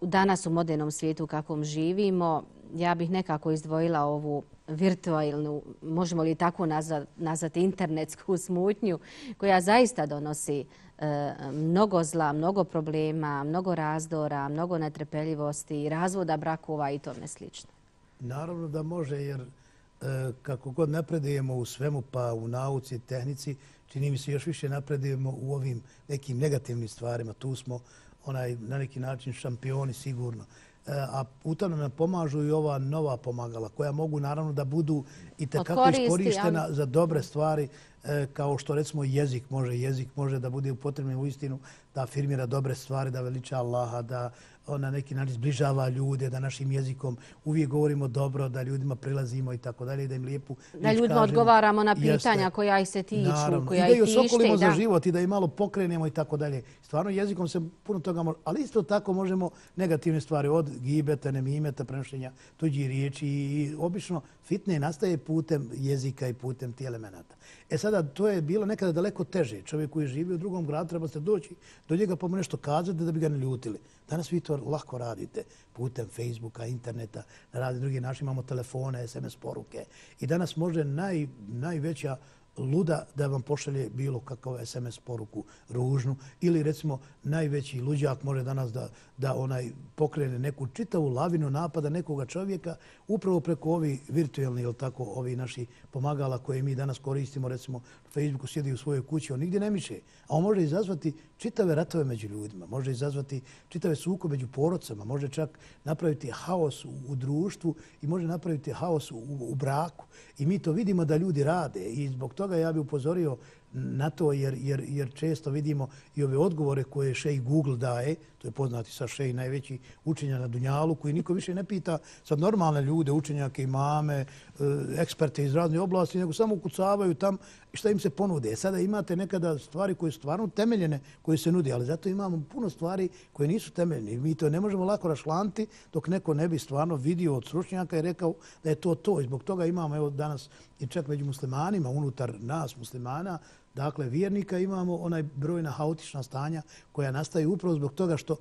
A: danas u modernom svijetu u kakvom živimo, ja bih nekako izdvojila ovu virtualnu, možemo li tako nazvati internetsku smutnju, koja zaista donosi e, mnogo zla, mnogo problema, mnogo razdora, mnogo netrepeljivosti, razvoda brakova i tome slično.
B: Naravno da može, jer kako god napredujemo u svemu, pa u nauci, tehnici, čini mi se još više napredujemo u ovim nekim negativnim stvarima. Tu smo onaj na neki način šampioni sigurno. E, a u tome nam pomažu i ova nova pomagala koja mogu naravno da budu i tekako iskorištena za dobre stvari e, kao što recimo jezik može jezik može da bude upotrebljen u istinu da afirmira dobre stvari, da veliča Allaha, da na neki način zbližava ljude, da našim jezikom uvijek govorimo dobro, da ljudima prilazimo i tako dalje, da im lijepu
A: Da ljudima odgovaramo na pitanja koja ih se tiču, koja ih tište.
B: I da ih osokolimo za život i da ih malo pokrenemo i tako dalje. Stvarno jezikom se puno toga može, ali isto tako možemo negativne stvari od gibeta, nemimeta, prenošenja tuđi riječi i obično fitne nastaje putem jezika i putem tih elemenata. E sada, to je bilo nekada daleko teže. Čovjek koji živi u drugom gradu treba se doći do njega pa mu nešto kazati da bi ga ne ljutili. Danas vi to lako radite putem Facebooka, interneta, na razni drugi način. Imamo telefone, SMS poruke. I danas može naj, najveća luda da vam pošalje bilo kakav SMS poruku ružnu ili recimo najveći luđak može danas da, da onaj pokrene neku čitavu lavinu napada nekoga čovjeka upravo preko ovi virtualni ili tako ovi naši pomagala koje mi danas koristimo recimo Facebooku sjedi u svojoj kući on nigdje ne miše a on može izazvati čitave ratove među ljudima može izazvati čitave suko među porodcama može čak napraviti haos u, u društvu i može napraviti haos u, u braku. I mi to vidimo da ljudi rade i zbog toga ja bih upozorio na to jer, jer, jer često vidimo i ove odgovore koje še i Google daje, to je poznati sa šej najveći učenja na Dunjalu, koji niko više ne pita sad normalne ljude, učenjake, imame, e, eksperte iz raznih oblasti, nego samo ukucavaju tam šta im se ponude. E, sada imate nekada stvari koje su stvarno temeljene, koje se nudi, ali zato imamo puno stvari koje nisu temeljene. Mi to ne možemo lako rašlanti dok neko ne bi stvarno vidio od sručnjaka i rekao da je to to. I zbog toga imamo evo danas i čak među muslimanima, unutar nas muslimana, dakle vjernika, imamo onaj brojna haotična stanja koja nastaju upravo zbog toga što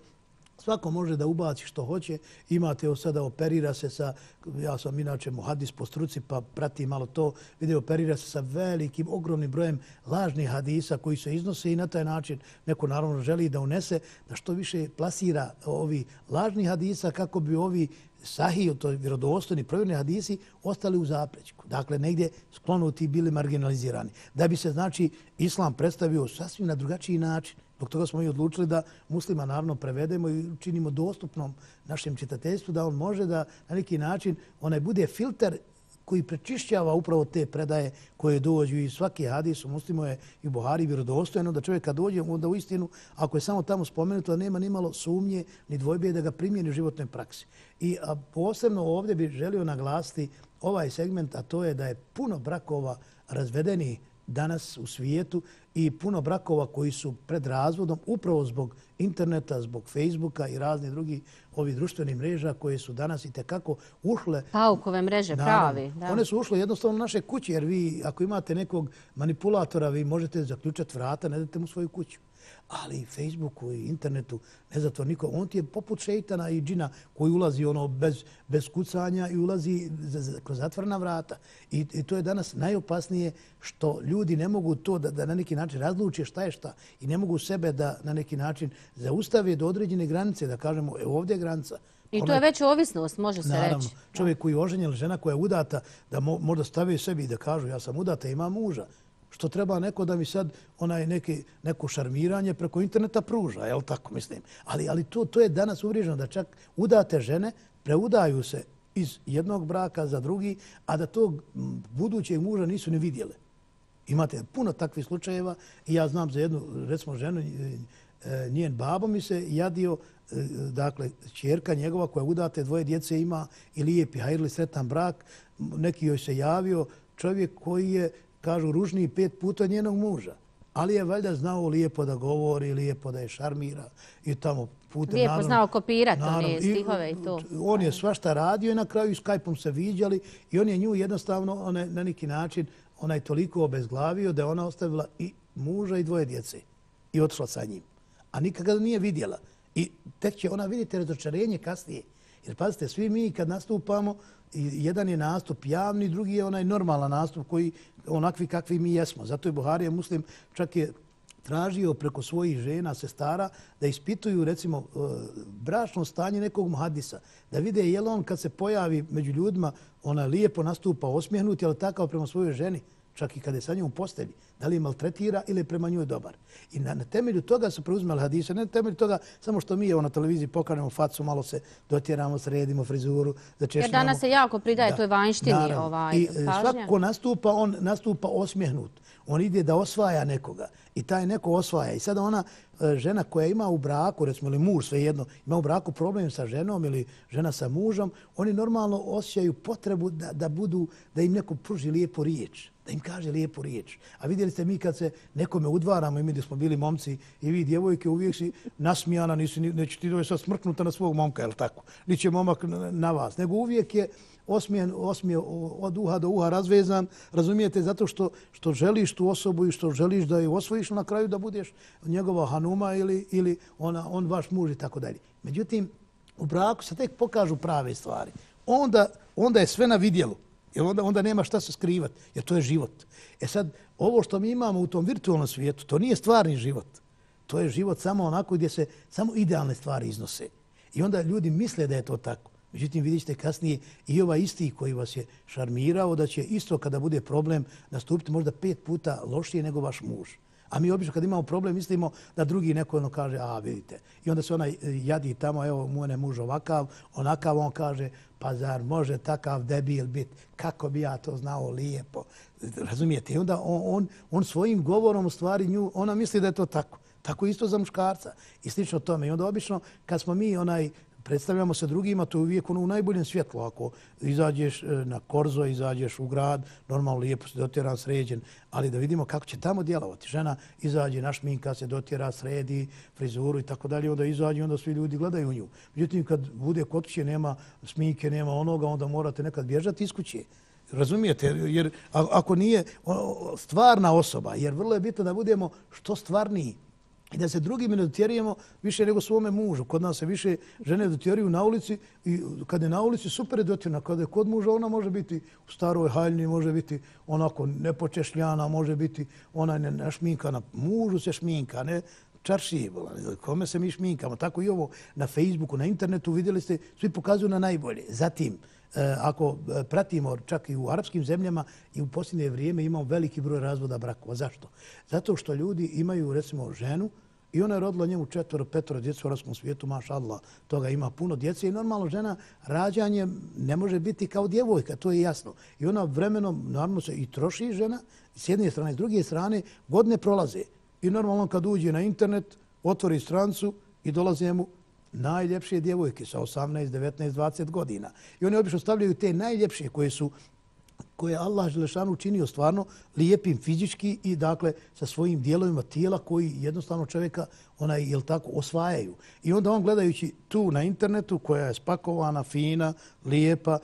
B: Svako može da ubaci što hoće. Imate evo sada operira se sa, ja sam inače muhadis po struci pa prati malo to, vidi operira se sa velikim, ogromnim brojem lažnih hadisa koji se iznose i na taj način neko naravno želi da unese da što više plasira ovi lažni hadisa kako bi ovi sahiju, to je vjerodostojni provjerni hadisi, ostali u zaprećku. Dakle, negdje sklonuti bili marginalizirani. Da bi se, znači, islam predstavio sasvim na drugačiji način. Dok toga smo i odlučili da muslima naravno prevedemo i činimo dostupnom našem čitateljstvu da on može da na neki način onaj bude filter koji prečišćava upravo te predaje koje dođu i svaki hadis u muslimu je i Buhari vjerodostojeno da čovjek kad dođe onda u istinu, ako je samo tamo spomenuto, da nema ni malo sumnje ni dvojbe da ga primijeni u životnoj praksi. I a posebno ovdje bih želio naglasiti ovaj segment, a to je da je puno brakova razvedeni danas u svijetu i puno brakova koji su pred razvodom upravo zbog interneta, zbog Facebooka i raznih drugih ovih društvenih mreža koje su danas i tekako ušle...
A: Paukove mreže, pravi.
B: Da. One su ušle jednostavno u naše kuće jer vi ako imate nekog manipulatora vi možete zaključati vrata, ne date mu svoju kuću. Ali Facebooku i internetu ne zato niko. On ti je poput šeitana i džina koji ulazi ono bez, bez kucanja i ulazi kroz zatvorna vrata. I, I to je danas najopasnije što ljudi ne mogu to da, da na neki način razluče šta je šta i ne mogu sebe da na neki način zaustave do određene granice, da kažemo e, ovdje je granica.
A: I to je već ovisnost, može se
B: naravno,
A: reći.
B: Čovjek koji je oženjen žena koja je udata, da mo, možda stavi sebi i da kažu ja sam udata, imam muža što treba neko da mi sad onaj neki, neko šarmiranje preko interneta pruža, jel tako mislim. Ali, ali to, to je danas uvriježeno da čak udate žene preudaju se iz jednog braka za drugi, a da tog budućeg muža nisu ni vidjele. Imate puno takvih slučajeva i ja znam za jednu, recimo, ženu, e, e, njen babo mi se jadio, e, dakle, čjerka njegova koja udate dvoje djece ima i lijepi, hajrli sretan brak, neki joj se javio, čovjek koji je kažu, ružniji pet puta njenog muža. Ali je valjda znao lijepo da govori, lijepo da je šarmira i tamo putem.
A: Lijepo naravno, znao kopirati one stihove i to.
B: On je svašta radio i na kraju Skype-om se viđali i on je nju jednostavno one, na neki način onaj toliko obezglavio da je ona ostavila i muža i dvoje djece i otišla sa njim. A nikada nije vidjela. I tek će ona vidjeti razočarenje kasnije. Jer pazite, svi mi kad nastupamo, jedan je nastup javni, drugi je onaj normalan nastup koji onakvi kakvi mi jesmo. Zato je Buharija muslim čak je tražio preko svojih žena, sestara, da ispituju recimo e, bračno stanje nekog muhadisa. Da vide je li on kad se pojavi među ljudima, ona lijepo nastupa osmijenuti, ali takav prema svojoj ženi čak i kada je sa njom u postelji da li je maltretira ili je prema njoj dobar. I na, na temelju toga su preuzimali hadise, ne na temelju toga samo što mi evo na televiziji pokažemo facu, malo se dotjeramo, sredimo frizuru, začešljamo.
A: Jer danas se jako pridaje da, toj vanjštini naravno. ovaj I,
B: e, pažnja. Svako nastupa, on nastupa osmjehnut. On ide da osvaja nekoga i taj neko osvaja. I sada ona e, žena koja ima u braku, recimo ili muž svejedno, ima u braku problem sa ženom ili žena sa mužom, oni normalno osjećaju potrebu da, da budu, da im neko pruži lijepo riječ da im kaže lijepu riječ. A vidjeli ste mi kad se nekome udvaramo i mi gdje smo bili momci i vi djevojke uvijek si nasmijana, nisi, neće ti doći sad smrknuta na svog momka, je li tako? Niće momak na vas. Nego uvijek je osmijen, osmije od uha do uha razvezan, razumijete, zato što, što želiš tu osobu i što želiš da je osvojiš na kraju da budeš njegova hanuma ili, ili ona, on vaš muž i tako dalje. Međutim, u braku se tek pokažu prave stvari. Onda, onda je sve na vidjelu. Jer onda, onda nema šta se skrivati, jer to je život. E sad, ovo što mi imamo u tom virtualnom svijetu, to nije stvarni život. To je život samo onako gdje se samo idealne stvari iznose. I onda ljudi misle da je to tako. Međutim, vidjet ćete kasnije i ovaj isti koji vas je šarmirao da će isto kada bude problem nastupiti možda pet puta lošije nego vaš muž. A mi obično kad imamo problem mislimo da drugi neko ono kaže, a vidite. I onda se onaj e, jadi tamo, evo mu je muž ovakav, onakav, on kaže, pa zar može takav debil bit, kako bi ja to znao lijepo. Razumijete? I onda on, on, on svojim govorom u stvari nju, ona misli da je to tako. Tako isto za muškarca i slično tome. I onda obično kad smo mi onaj predstavljamo se drugima, to je uvijek ono u najboljem svjetlu. Ako izađeš e, na korzo, izađeš u grad, normalno lijepo se dotjera sređen, ali da vidimo kako će tamo djelovati. Žena izađe, našminka se dotjera, sredi, frizuru i tako dalje, onda izađe onda svi ljudi gledaju u nju. Međutim, kad bude kod kuće, nema sminke, nema onoga, onda morate nekad bježati iz kuće. Razumijete? Jer ako nije stvarna osoba, jer vrlo je bitno da budemo što stvarniji, i da se drugim ne dotjerujemo više nego svome mužu. Kod nas se više žene dotjeruju na ulici i kad je na ulici super je dotjerna. Kada je kod muža ona može biti u staroj haljni, može biti onako nepočešljana, može biti ona ne, ne šminka mužu se šminka, ne čaršije, kome se mi šminkamo. Tako i ovo na Facebooku, na internetu vidjeli ste, svi pokazuju na najbolje. Zatim, e, ako e, pratimo čak i u arapskim zemljama i u posljednje vrijeme imamo veliki broj razvoda brakova. Zašto? Zato što ljudi imaju recimo ženu i ona je rodila njemu četvoro, petoro djece u arabskom svijetu, maša Allah, toga ima puno djece i normalno žena rađanje ne može biti kao djevojka, to je jasno. I ona vremenom normalno se i troši žena s jedne strane, s druge strane godine prolaze. I normalno kad uđe na internet, otvori strancu i dolaze mu najljepše djevojke sa 18, 19, 20 godina. I oni obično stavljaju te najljepše koje su koje je Allah Želešanu učinio stvarno lijepim fizički i dakle sa svojim dijelovima tijela koji jednostavno čovjeka onaj, jel tako, osvajaju. I onda on gledajući tu na internetu koja je spakovana, fina, lijepa,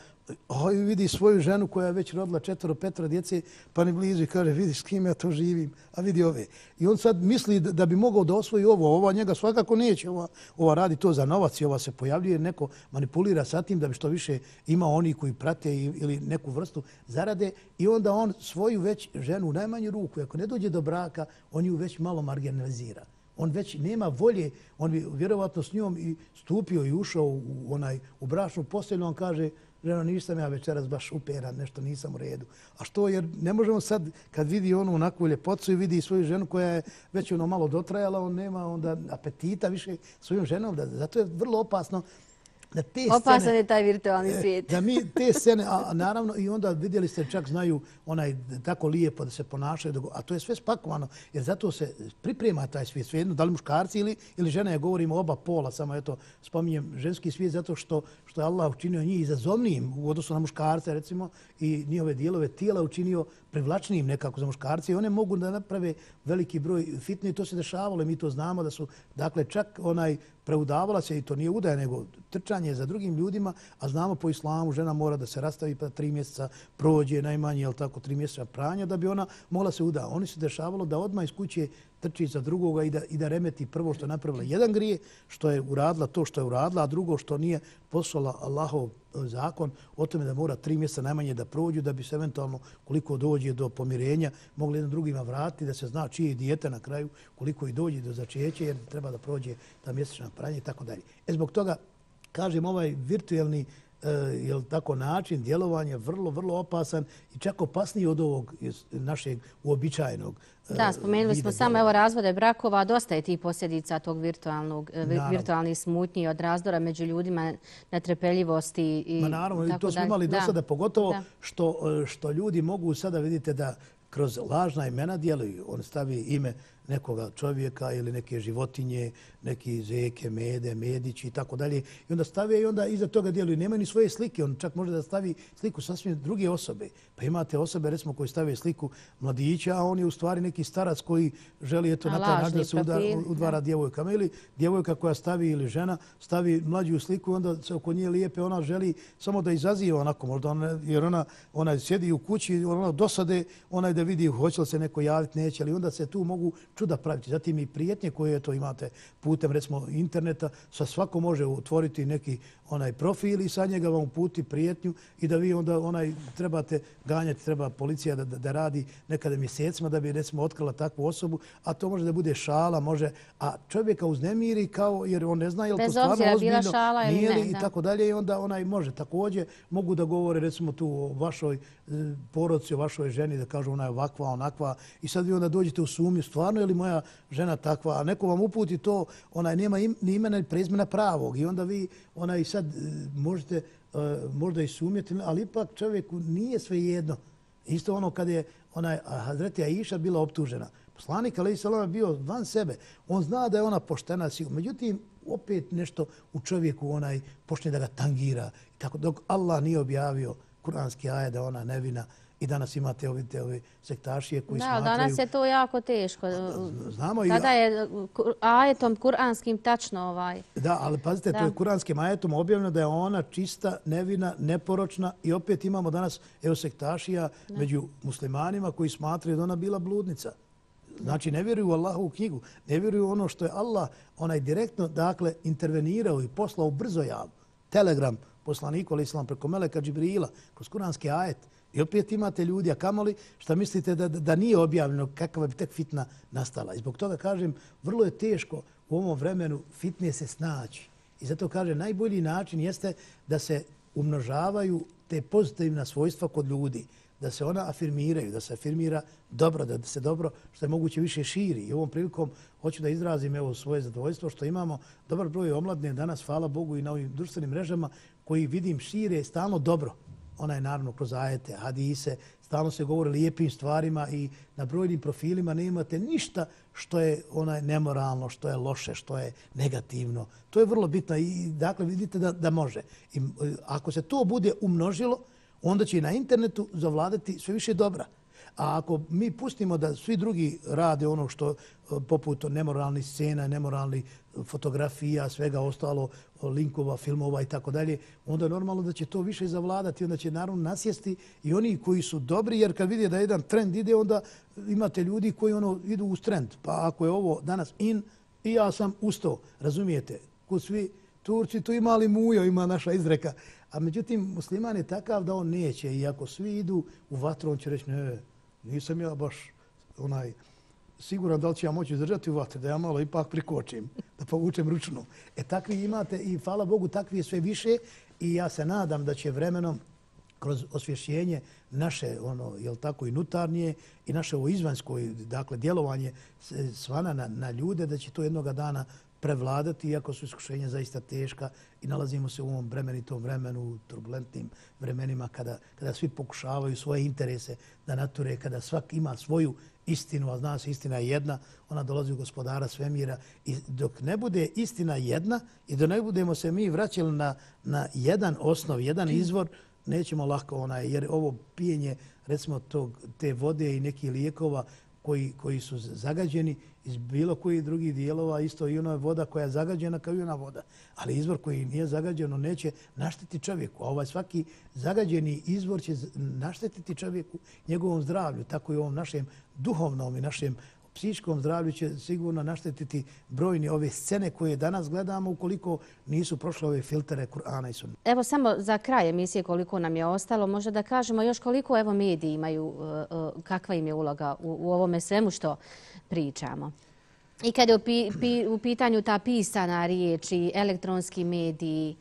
B: Oj, vidi svoju ženu koja je već rodila četvoro, petro djece, pa ne blizu i kaže, vidi s kim ja to živim, a vidi ove. I on sad misli da bi mogao da osvoji ovo, ova njega svakako neće, ova, ova radi to za novac i ova se pojavljuje, neko manipulira sa tim da bi što više ima oni koji prate ili neku vrstu za zarade i onda on svoju već ženu u najmanju ruku, ako ne dođe do braka, on ju već malo marginalizira. On već nema volje, on bi vjerovatno s njom i stupio i ušao u, onaj, u brašnu postelju, on kaže, ženo, nisam ja večeras baš uperan, nešto nisam u redu. A što, jer ne možemo sad, kad vidi onu onakvu ljepocu i vidi svoju ženu koja je već ono malo dotrajala, on nema onda apetita više svojom ženom. Da, zato je vrlo opasno
A: da te Opasan scene, je taj virtualni e, svijet.
B: Da mi te scene, a naravno i onda vidjeli ste čak znaju onaj tako lijepo da se ponašaju, a to je sve spakovano, jer zato se priprema taj svijet, svejedno, da li muškarci ili, ili žene, ja govorim oba pola, samo eto, spominjem ženski svijet zato što, što je Allah učinio njih izazovnijim u odnosu na muškarce, recimo, i njihove dijelove tijela učinio privlačnijim nekako za muškarce i one mogu da naprave veliki broj fitne i to se dešavalo i mi to znamo da su, dakle, čak onaj preudavala se i to nije udaja, nego trčanje za drugim ljudima, a znamo po islamu žena mora da se rastavi pa tri mjeseca prođe najmanje, jel tako, tri mjeseca pranja da bi ona mogla se uda. Oni se dešavalo da odmah iz kuće trči za drugoga i da, i da remeti prvo što je napravila jedan grije, što je uradila to što je uradila, a drugo što nije poslala Allahov eh, zakon o tome da mora tri mjeseca najmanje da prođu, da bi se eventualno koliko dođe do pomirenja mogli jedan drugima vratiti, da se zna čije je dijete na kraju, koliko i dođe do začeća, jer treba da prođe ta mjesečna pranja i tako dalje. E zbog toga, kažem, ovaj virtuelni E, je tako način djelovanja vrlo, vrlo opasan i čak opasniji od ovog našeg uobičajenog
A: e, Da, spomenuli smo samo evo razvode brakova, dosta je tih posljedica tog virtualnog, e, virtualnih smutnji od razdora među ljudima, netrepeljivosti i
B: Ma naravno, tako to smo imali do sada, pogotovo što, što ljudi mogu sada, vidite, da kroz lažna imena djeluju. On stavi ime nekoga čovjeka ili neke životinje, neki zeke, mede, medići i tako dalje. I onda stave i onda iza toga djeluju. Nema ni svoje slike. On čak može da stavi sliku sasvim druge osobe. Pa imate osobe, recimo, koji stave sliku mladića, a on je u stvari neki starac koji želi eto, na taj način da se udara, udvara djevojkama. Ili djevojka koja stavi ili žena stavi mlađu sliku onda se oko nje lijepe. Ona želi samo da izaziva onako, možda ona, jer ona, ona sjedi u kući, ona dosade, ona da vidi hoće li se neko javiti, neće, ali onda se tu mogu čuda praviti. Zatim i prijetnje koje to imate putem recimo interneta, sa svako može otvoriti neki onaj profil i sa njega vam uputi prijetnju i da vi onda onaj trebate ganjati, treba policija da, da, radi nekada mjesecima da bi recimo otkrila takvu osobu, a to može da bude šala, može, a čovjeka uznemiri kao jer on ne zna je li to stvarno ozbiljno, šala nije li i tako dalje i onda onaj može. Također mogu da govore recimo tu o vašoj e, porodci, o vašoj ženi da kažu ona je ovakva, onakva i sad vi onda dođete u sumnju, stvarno je li moja žena takva, a neko vam uputi to, onaj nema im, ni imena ni prezmena pravog i onda vi onaj sad e, možete e, možda i sumjeti, ali ipak čovjeku nije sve jedno. Isto ono kad je onaj Hazreti Aisha bila optužena. Poslanik Ali Salam bio van sebe. On zna da je ona poštena sigurno. Međutim, opet nešto u čovjeku onaj počne da ga tangira. Tako dok Allah nije objavio kuranski aje da ona nevina, I danas imate ovi, te, ovi sektašije koji da, smatraju...
A: Da, danas je to jako teško.
B: Znamo
A: Tada je ajetom kuranskim tačno ovaj...
B: Da, ali pazite, da. to je kuranskim ajetom objavljeno da je ona čista, nevina, neporočna i opet imamo danas evo sektašija da. među muslimanima koji smatraju da ona bila bludnica. Znači, ne vjeruju u Allahovu knjigu, ne vjeruju ono što je Allah onaj direktno dakle, intervenirao i poslao brzo jav. Telegram poslaniku, ali islam, preko Meleka Džibrila, kroz kuranski ajet, I opet imate ljudi, a kamoli, šta mislite da, da nije objavljeno kakva bi tek fitna nastala. I zbog toga kažem, vrlo je teško u ovom vremenu fitne se snaći. I zato kažem, najbolji način jeste da se umnožavaju te pozitivna svojstva kod ljudi, da se ona afirmiraju, da se afirmira dobro, da se dobro što je moguće više širi. I ovom prilikom hoću da izrazim evo svoje zadovoljstvo što imamo dobar broj omladne danas, hvala Bogu i na ovim društvenim mrežama koji vidim šire stalno dobro ona je naravno kroz ajete, hadise, stalno se govori lijepim stvarima i na brojnim profilima ne imate ništa što je onaj nemoralno, što je loše, što je negativno. To je vrlo bitno i dakle vidite da, da može. I, e, ako se to bude umnožilo, onda će na internetu zavladati sve više dobra. A ako mi pustimo da svi drugi rade ono što e, poput nemoralnih scena, nemoralnih e, fotografija, svega ostalo, e, linkova, filmova i tako dalje, onda je normalno da će to više zavladati, onda će naravno nasjesti i oni koji su dobri, jer kad vidje da jedan trend ide, onda imate ljudi koji ono idu uz trend. Pa ako je ovo danas in, i ja sam usto, razumijete, ko svi Turci, tu ima li mujo, ima naša izreka. A međutim, musliman je takav da on neće. I ako svi idu u vatru, on će reći, ne, nisam ja baš onaj siguran da li ću ja moći izdržati u vatru, da ja malo ipak prikočim, da povučem ručnu. E takvi imate i hvala Bogu takvi je sve više i ja se nadam da će vremenom kroz osvješćenje naše ono jel tako i nutarnje i naše ovo izvanjsko dakle djelovanje svana na, na ljude da će to jednog dana prevladati, iako su iskušenja zaista teška i nalazimo se u ovom bremenitom vremenu, turbulentnim vremenima kada, kada svi pokušavaju svoje interese da nature, kada svak ima svoju istinu, a zna se istina je jedna, ona dolazi u gospodara svemira i dok ne bude istina jedna i dok ne budemo se mi vraćali na, na jedan osnov, jedan izvor, nećemo lako onaj, jer ovo pijenje recimo tog, te vode i nekih lijekova koji, koji su zagađeni iz bilo koji drugi dijelova, isto i ona voda koja je zagađena kao i ona voda. Ali izvor koji nije zagađeno neće naštetiti čovjeku. A ovaj svaki zagađeni izvor će naštetiti čovjeku njegovom zdravlju. Tako i ovom našem duhovnom i našem psičkom zdravlju će sigurno naštetiti brojni ove scene koje danas gledamo ukoliko nisu prošle ove filtere Kur'ana i Sunna.
A: Evo samo za kraj emisije koliko nam je ostalo, možda da kažemo još koliko evo mediji imaju, uh, uh, kakva im je uloga u, u ovome svemu što pričamo. I kada je u, pi, pi, u pitanju ta pisana riječ i elektronski mediji?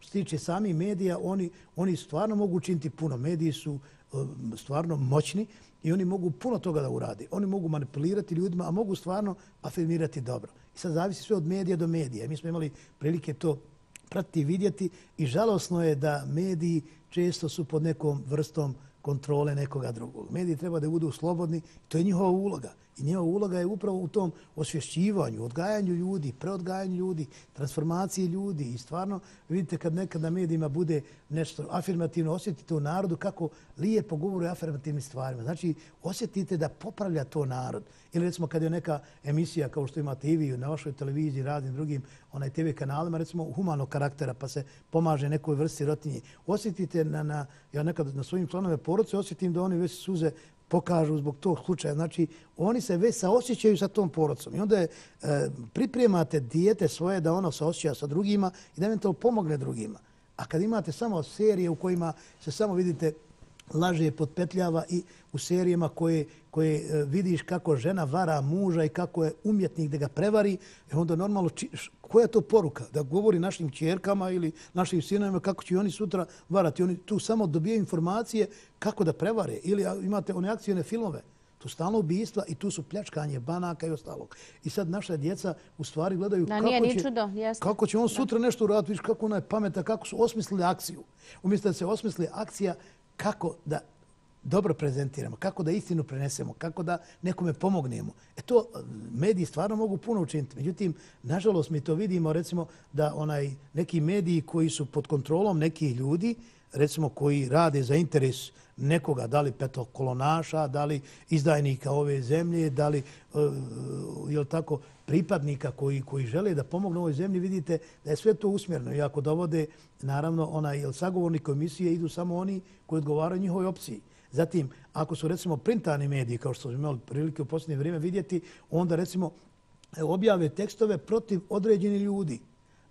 B: Što tiče sami medija, oni, oni stvarno mogu učiniti puno. Mediji su uh, stvarno moćni i oni mogu puno toga da uradi. Oni mogu manipulirati ljudima, a mogu stvarno afirmirati dobro. I sad zavisi sve od medija do medija. Mi smo imali prilike to pratiti i vidjeti i žalosno je da mediji često su pod nekom vrstom kontrole nekoga drugog. Mediji treba da budu slobodni, to je njihova uloga. I njeva uloga je upravo u tom osvješćivanju, odgajanju ljudi, preodgajanju ljudi, transformaciji ljudi. I stvarno, vidite kad nekada medijima bude nešto afirmativno, osjetite u narodu kako lijepo govore o afirmativnim stvarima. Znači, osjetite da popravlja to narod. Ili recimo kad je neka emisija kao što imate i vi na vašoj televiziji, raznim drugim onaj TV kanalima, recimo humanog karaktera, pa se pomaže nekoj vrsti rotinje. Osjetite na, na, ja nekad na svojim članove porodce osjetim da oni već suze pokažu zbog tog slučaja. Znači, oni se već saosjećaju sa tom porodcom. I onda je, e, pripremate dijete svoje da ono saosjeća sa drugima i da eventualno pomogne drugima. A kad imate samo serije u kojima se samo vidite laže potpetljava i u serijama koje, koje e, vidiš kako žena vara muža i kako je umjetnik da ga prevari, e onda normalno, či, koja je to poruka? Da govori našim čerkama ili našim sinovima kako će oni sutra varati? Oni tu samo dobijaju informacije kako da prevare. Ili imate one akcijone filmove, tu stalno ubijstva i tu su pljačkanje banaka i ostalog. I sad naša djeca u stvari gledaju
A: da,
B: kako,
A: nije
B: će,
A: čudo,
B: kako će on sutra da. nešto uraditi, viš kako ona je pameta, kako su osmislili akciju. Umjesto da se osmisli akcija kako da dobro prezentiramo, kako da istinu prenesemo, kako da nekome pomognemo. E to eh, mediji stvarno mogu puno učiniti. Međutim, nažalost, mi to vidimo, recimo, da onaj neki mediji koji su pod kontrolom nekih ljudi, recimo koji rade za interes nekoga, da li petokolonaša, da li izdajnika ove zemlje, da li uh, tako, pripadnika koji, koji žele da pomognu ovoj zemlji, vidite da je sve to usmjerno. I ako dovode, naravno, onaj, jel, sagovorni komisije idu samo oni koji odgovaraju njihovoj opciji. Zatim, ako su recimo printani mediji, kao što smo imali prilike u posljednje vrijeme vidjeti, onda recimo objave tekstove protiv određeni ljudi.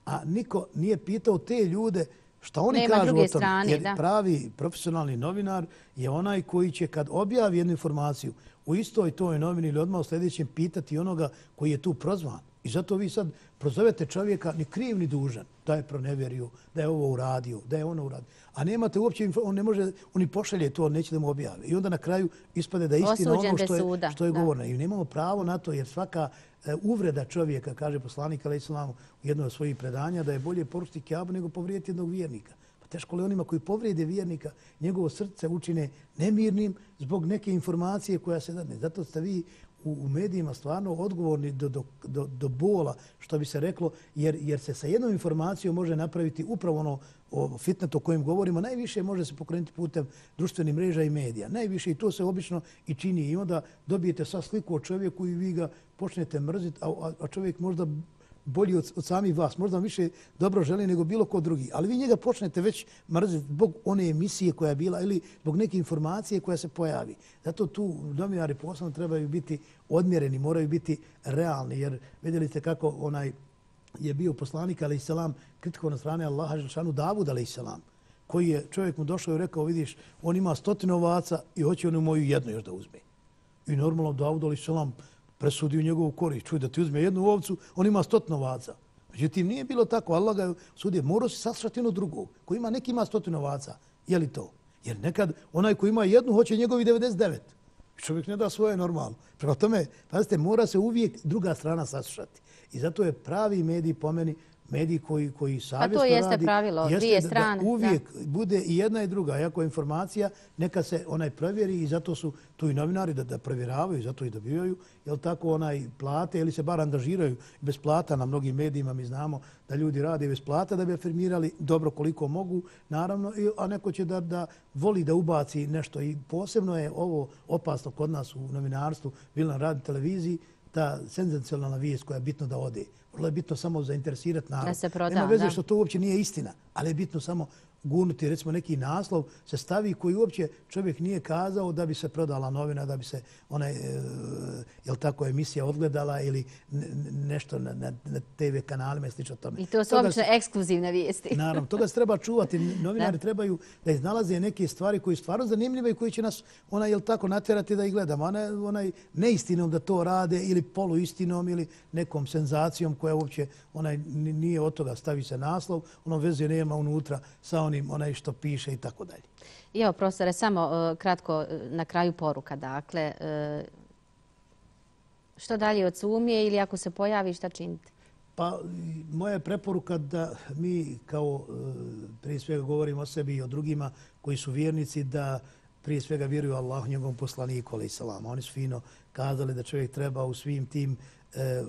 B: A niko nije pitao te ljude šta oni
A: Nema
B: kažu o tom.
A: Strane,
B: Jer
A: da.
B: pravi profesionalni novinar je onaj koji će kad objavi jednu informaciju u istoj toj novini ili odmah u sljedećem pitati onoga koji je tu prozvan. I zato vi sad prozovete čovjeka ni kriv ni dužan da je pronevjerio, da je ovo uradio, da je ono uradio. A nemate uopće, on ne može, oni pošalje to, on neće da mu objave. I onda na kraju ispade da je istina ono što je, što je govorno. I nemamo pravo na to jer svaka e, uvreda čovjeka, kaže poslanik Ali Islam u jednoj od svojih predanja, da je bolje porušiti kjabu nego povrijeti jednog vjernika. Pa teško li onima koji povrijede vjernika, njegovo srce učine nemirnim zbog neke informacije koja se dadne. Zato ste vi u, u medijima stvarno odgovorni do, do, do, do bola, što bi se reklo, jer, jer se sa jednom informacijom može napraviti upravo ono o fitnetu o kojem govorimo, najviše može se pokrenuti putem društvenih mreža i medija. Najviše i to se obično i čini. I onda dobijete sva sliku o čovjeku i vi ga počnete mrziti, a, a čovjek možda bolji od, od samih vas, možda vam više dobro želi nego bilo ko drugi. Ali vi njega počnete već mrziti zbog one emisije koja je bila ili zbog neke informacije koja se pojavi. Zato tu novinari posebno trebaju biti odmjereni, moraju biti realni, jer vidjeli ste kako onaj je bio poslanik, ali i selam, kritiko na strane Allaha Želšanu Davud, ali i selam, koji je čovjek mu došao i rekao, vidiš, on ima stotinu ovaca i hoće on u moju jednu još da uzme. I normalno Davud, ali i selam, presudi u njegovu korist. Čuj da ti uzme jednu ovcu, on ima stotinu ovaca. Međutim, nije bilo tako. Allah ga sudio, morao si sasrati jednu drugog, koji ima, neki ima stotinu ovaca. Je li to? Jer nekad onaj koji ima jednu, hoće njegovi 99. Čovjek ne da svoje normalno. Prema tome, pazite, mora se uvijek druga strana saslušati. I zato je pravi medij po meni mediji koji, koji savjesno radi.
A: A to jeste radi, pravilo, jeste dvije strane.
B: Da uvijek da. bude i jedna i druga. Iako informacija, neka se onaj provjeri i zato su tu i novinari da, da provjeravaju, zato i dobivaju. Jel tako onaj plate ili se bar angažiraju bez plata na mnogim medijima. Mi znamo da ljudi rade bez plata da bi afirmirali dobro koliko mogu. Naravno, a neko će da, da voli da ubaci nešto. I posebno je ovo opasno kod nas u novinarstvu, bilo na radi televiziji, ta senzacionalna vijest koja je bitno da ode. Vrlo je bitno samo zainteresirati narod. Da
A: se proda,
B: Nema veze što to uopće nije istina, ali je bitno samo gurnuti, recimo neki naslov se stavi koji uopće čovjek nije kazao da bi se prodala novina, da bi se onaj, e, jel tako, emisija odgledala ili nešto na, na, na TV kanalima i slično tome.
A: I to su obično ekskluzivne vijesti.
B: Naravno, toga se treba čuvati. Novinari da. trebaju da iznalaze neke stvari koji su stvarno zanimljive i koji će nas, onaj, jel tako, natjerati da ih gledamo. A ne onaj, neistinom da to rade ili poluistinom ili nekom senzacijom koja uopće onaj, nije od toga. Stavi se naslov, ono veze nema unutra sa onim onaj što piše i tako dalje.
A: Evo, profesore, samo uh, kratko uh, na kraju poruka. Dakle, uh, što dalje od sumije ili ako se pojavi, šta činite?
B: Pa, moja je preporuka da mi kao prije svega govorimo o sebi i o drugima koji su vjernici da prije svega vjeruju Allahu njegovom poslaniku, ali salam. Oni su fino kazali da čovjek treba u svim tim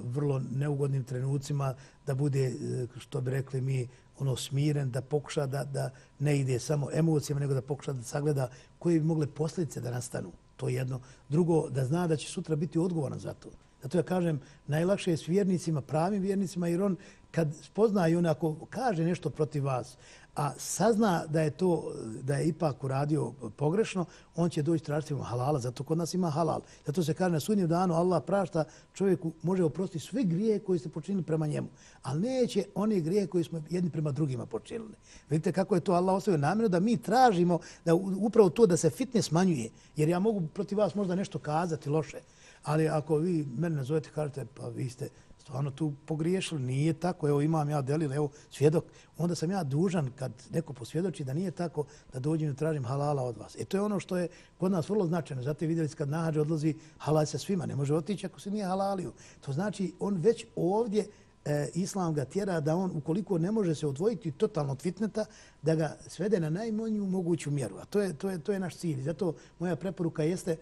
B: vrlo neugodnim trenucima da bude, što bi rekli mi, ono smiren, da pokuša da, da ne ide samo emocijama, nego da pokuša da sagleda koje bi mogle posljedice da nastanu. To je jedno. Drugo, da zna da će sutra biti odgovoran za to. Zato ja kažem, najlakše je s vjernicima, pravim vjernicima, jer on kad spozna i on ako kaže nešto protiv vas, a sazna da je to da je ipak uradio pogrešno, on će doći tražiti halala, zato kod nas ima halal. Zato se kaže na sudnjem danu Allah prašta čovjeku može oprostiti sve grije koje ste počinili prema njemu, ali neće one grije koje smo jedni prema drugima počinili. Vidite kako je to Allah ostavio namjerno da mi tražimo da upravo to da se fitne smanjuje, jer ja mogu protiv vas možda nešto kazati loše, ali ako vi mene nazovete kažete pa vi ste stvarno tu pogriješili, nije tako, evo imam ja delil, evo svjedok, onda sam ja dužan kad neko posvjedoči da nije tako, da dođem i tražim halala od vas. E to je ono što je kod nas vrlo značajno. Zato je vidjeli kad nahađe odlazi halal sa svima, ne može otići ako se nije halalio. To znači on već ovdje e, islam ga tjera da on ukoliko ne može se odvojiti totalno od fitneta, da ga svede na najmanju moguću mjeru. A to je, to je, to je naš cilj. Zato moja preporuka jeste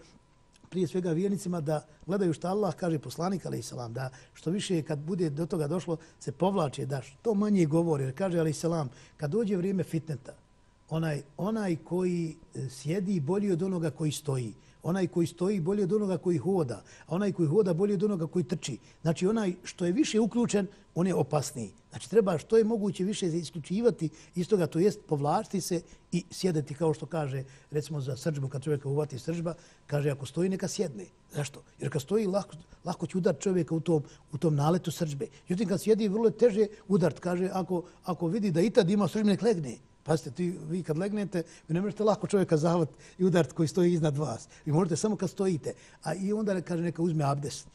B: prije svega vjernicima da gledaju što Allah kaže poslanik alaih salam, da što više kad bude do toga došlo se povlače, da što manje govori, jer kaže alaih salam, kad dođe vrijeme fitneta, onaj, onaj koji e, sjedi bolji od onoga koji stoji, onaj koji stoji bolje od onoga koji hoda, a onaj koji hoda bolje od onoga koji trči. Znači onaj što je više uključen, on je opasniji. Znači treba što je moguće više isključivati iz toga, to jest povlačiti se i sjedeti kao što kaže recimo za srđbu, kad čovjeka uvati srđba, kaže ako stoji neka sjedne. Zašto? Jer kad stoji lako, lako će udar čovjeka u tom, u tom naletu srđbe. Jutim kad sjedi vrlo je teže udart, kaže ako, ako vidi da i tad ima srđbe, nek legne. Pazite, ti, vi kad legnete, vi ne možete lako čovjeka zavat i udart koji stoji iznad vas. Vi možete samo kad stojite. A i onda kaže neka uzme abdest.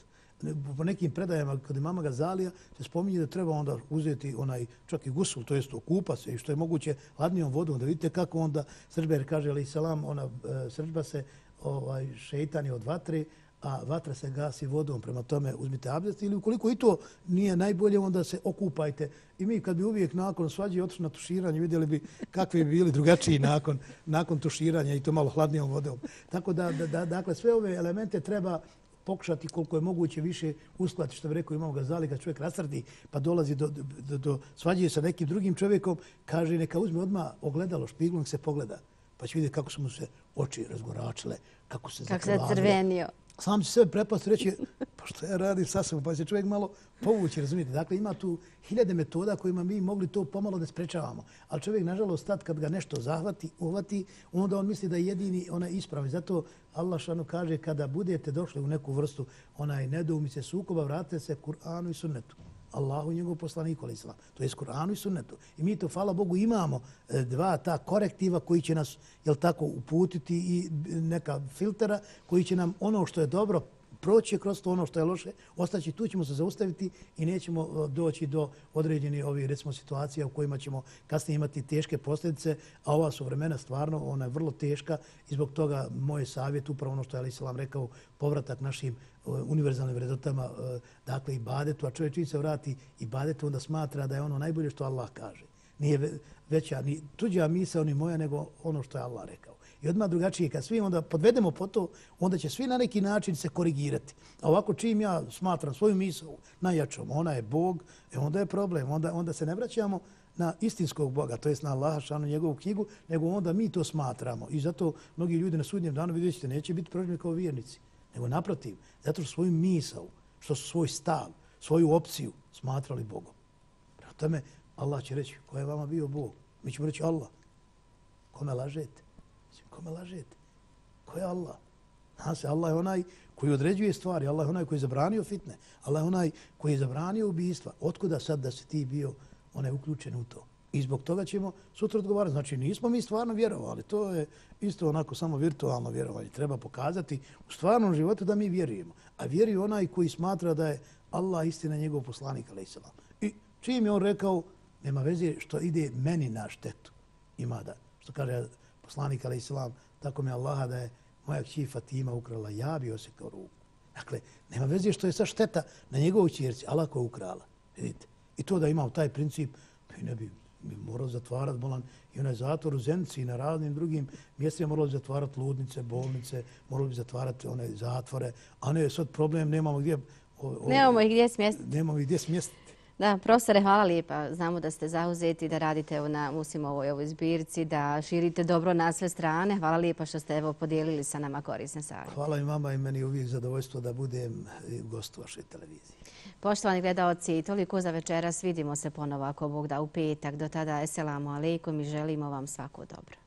B: Po nekim predajama kod imama Gazalija se spominje da treba onda uzeti onaj čak i gusul, to jest okupa se i što je moguće hladnijom vodom. Da vidite kako onda srđber kaže, ali salam, ona e, srđba se ovaj, šeitan je od vatre, a vatra se gasi vodom, prema tome uzmite abdest ili ukoliko i to nije najbolje, onda se okupajte. I mi kad bi uvijek nakon svađe otišli na tuširanje, vidjeli bi kakvi bi bili drugačiji nakon, nakon tuširanja i to malo hladnijom vodom. Tako da, da, da, dakle, sve ove elemente treba pokušati koliko je moguće više usklati, što bi rekao imamo ga zali kad čovjek rasrdi pa dolazi do, do, do svađe sa nekim drugim čovjekom, kaže neka uzme odmah ogledalo, špiglom se pogleda pa će vidjeti kako su mu se oči razgoračile, kako se
A: Kako se crvenio
B: sam će sebe prepasti reći, pa što ja radim sasvim, pa se čovjek malo povući, razumijete. Dakle, ima tu hiljade metoda kojima mi mogli to pomalo da sprečavamo. Ali čovjek, nažalost, tad kad ga nešto zahvati, uvati, onda on misli da je jedini onaj ispravi. Zato Allah šano kaže, kada budete došli u neku vrstu onaj nedoumice sukoba, vratite se Kur'anu i sunnetu. Allahu i njegov poslaniku, ali islam. To je Kur'anu i sunnetu. I mi to, hvala Bogu, imamo e, dva ta korektiva koji će nas, jel tako, uputiti i e, neka filtera koji će nam ono što je dobro proći kroz to ono što je loše, ostaći tu ćemo se zaustaviti i nećemo e, doći do određenih ovih, recimo, situacija u kojima ćemo kasnije imati teške posljedice, a ova su vremena stvarno, ona je vrlo teška i zbog toga moj savjet, upravo ono što je Ali Salam rekao, povratak našim e, univerzalnim vrednotama, e, dakle i badetu, a čovjek čim se vrati i badetu, onda smatra da je ono najbolje što Allah kaže. Nije veća ni tuđa misao ni moja, nego ono što je Allah rekao. I odmah drugačije, kad svi onda podvedemo po to, onda će svi na neki način se korigirati. A ovako čim ja smatram svoju misao najjačom, ona je Bog, e onda je problem. Onda, onda se ne vraćamo na istinskog Boga, to jest na Allaha, šanu njegovu knjigu, nego onda mi to smatramo. I zato mnogi ljudi na sudnjem danu vidjet ćete, neće biti prođeni kao vjernici nego naprotiv, zato što svoju misao, što su svoj stav, svoju opciju smatrali Bogom. Prema tome, Allah će reći, ko je vama bio Bog? Mi ćemo reći Allah. Kome lažete? Kome lažete? Ko je Allah? Zna Allah je onaj koji određuje stvari, Allah je onaj koji je zabranio fitne, Allah je onaj koji je zabranio ubijstva. Otkuda sad da si ti bio onaj uključen u to? I zbog toga ćemo sutra odgovarati. Znači, nismo mi stvarno vjerovali. To je isto onako samo virtualno vjerovanje. Treba pokazati u stvarnom životu da mi vjerujemo. A vjeruje onaj koji smatra da je Allah istina njegov poslanik. I čim je on rekao, nema veze što ide meni na štetu. Ima da, što kaže poslanik, tako mi Allaha da je moja kći Fatima ukrala, ja bi osekao ruku. Dakle, nema veze što je sa šteta na njegovoj čirci, Allah koja je ukrala. Vidite? I to da imao taj princip, pa ne bi bi morao zatvarati bolan i onaj zatvor u Zenci i na raznim drugim mjestima morali zatvarati ludnice, bolnice, morali bi zatvarati one zatvore, a ne sad problem, nemamo gdje...
A: O, o, nemamo ih gdje smjestiti.
B: Nemamo ih gdje smjestiti.
A: Da, profesore, hvala lijepa. Znamo da ste zauzeti, da radite na Musimovoj ovoj zbirci, da širite dobro na sve strane. Hvala lijepa što ste evo podijelili sa nama korisne savjeti.
B: Hvala i vama i meni uvijek zadovoljstvo da budem gost u vašoj televiziji.
A: Poštovani gledalci, toliko za večeras. Vidimo se ponovo ako Bog da u petak. Do tada, eselamu alaikum i želimo vam svako dobro.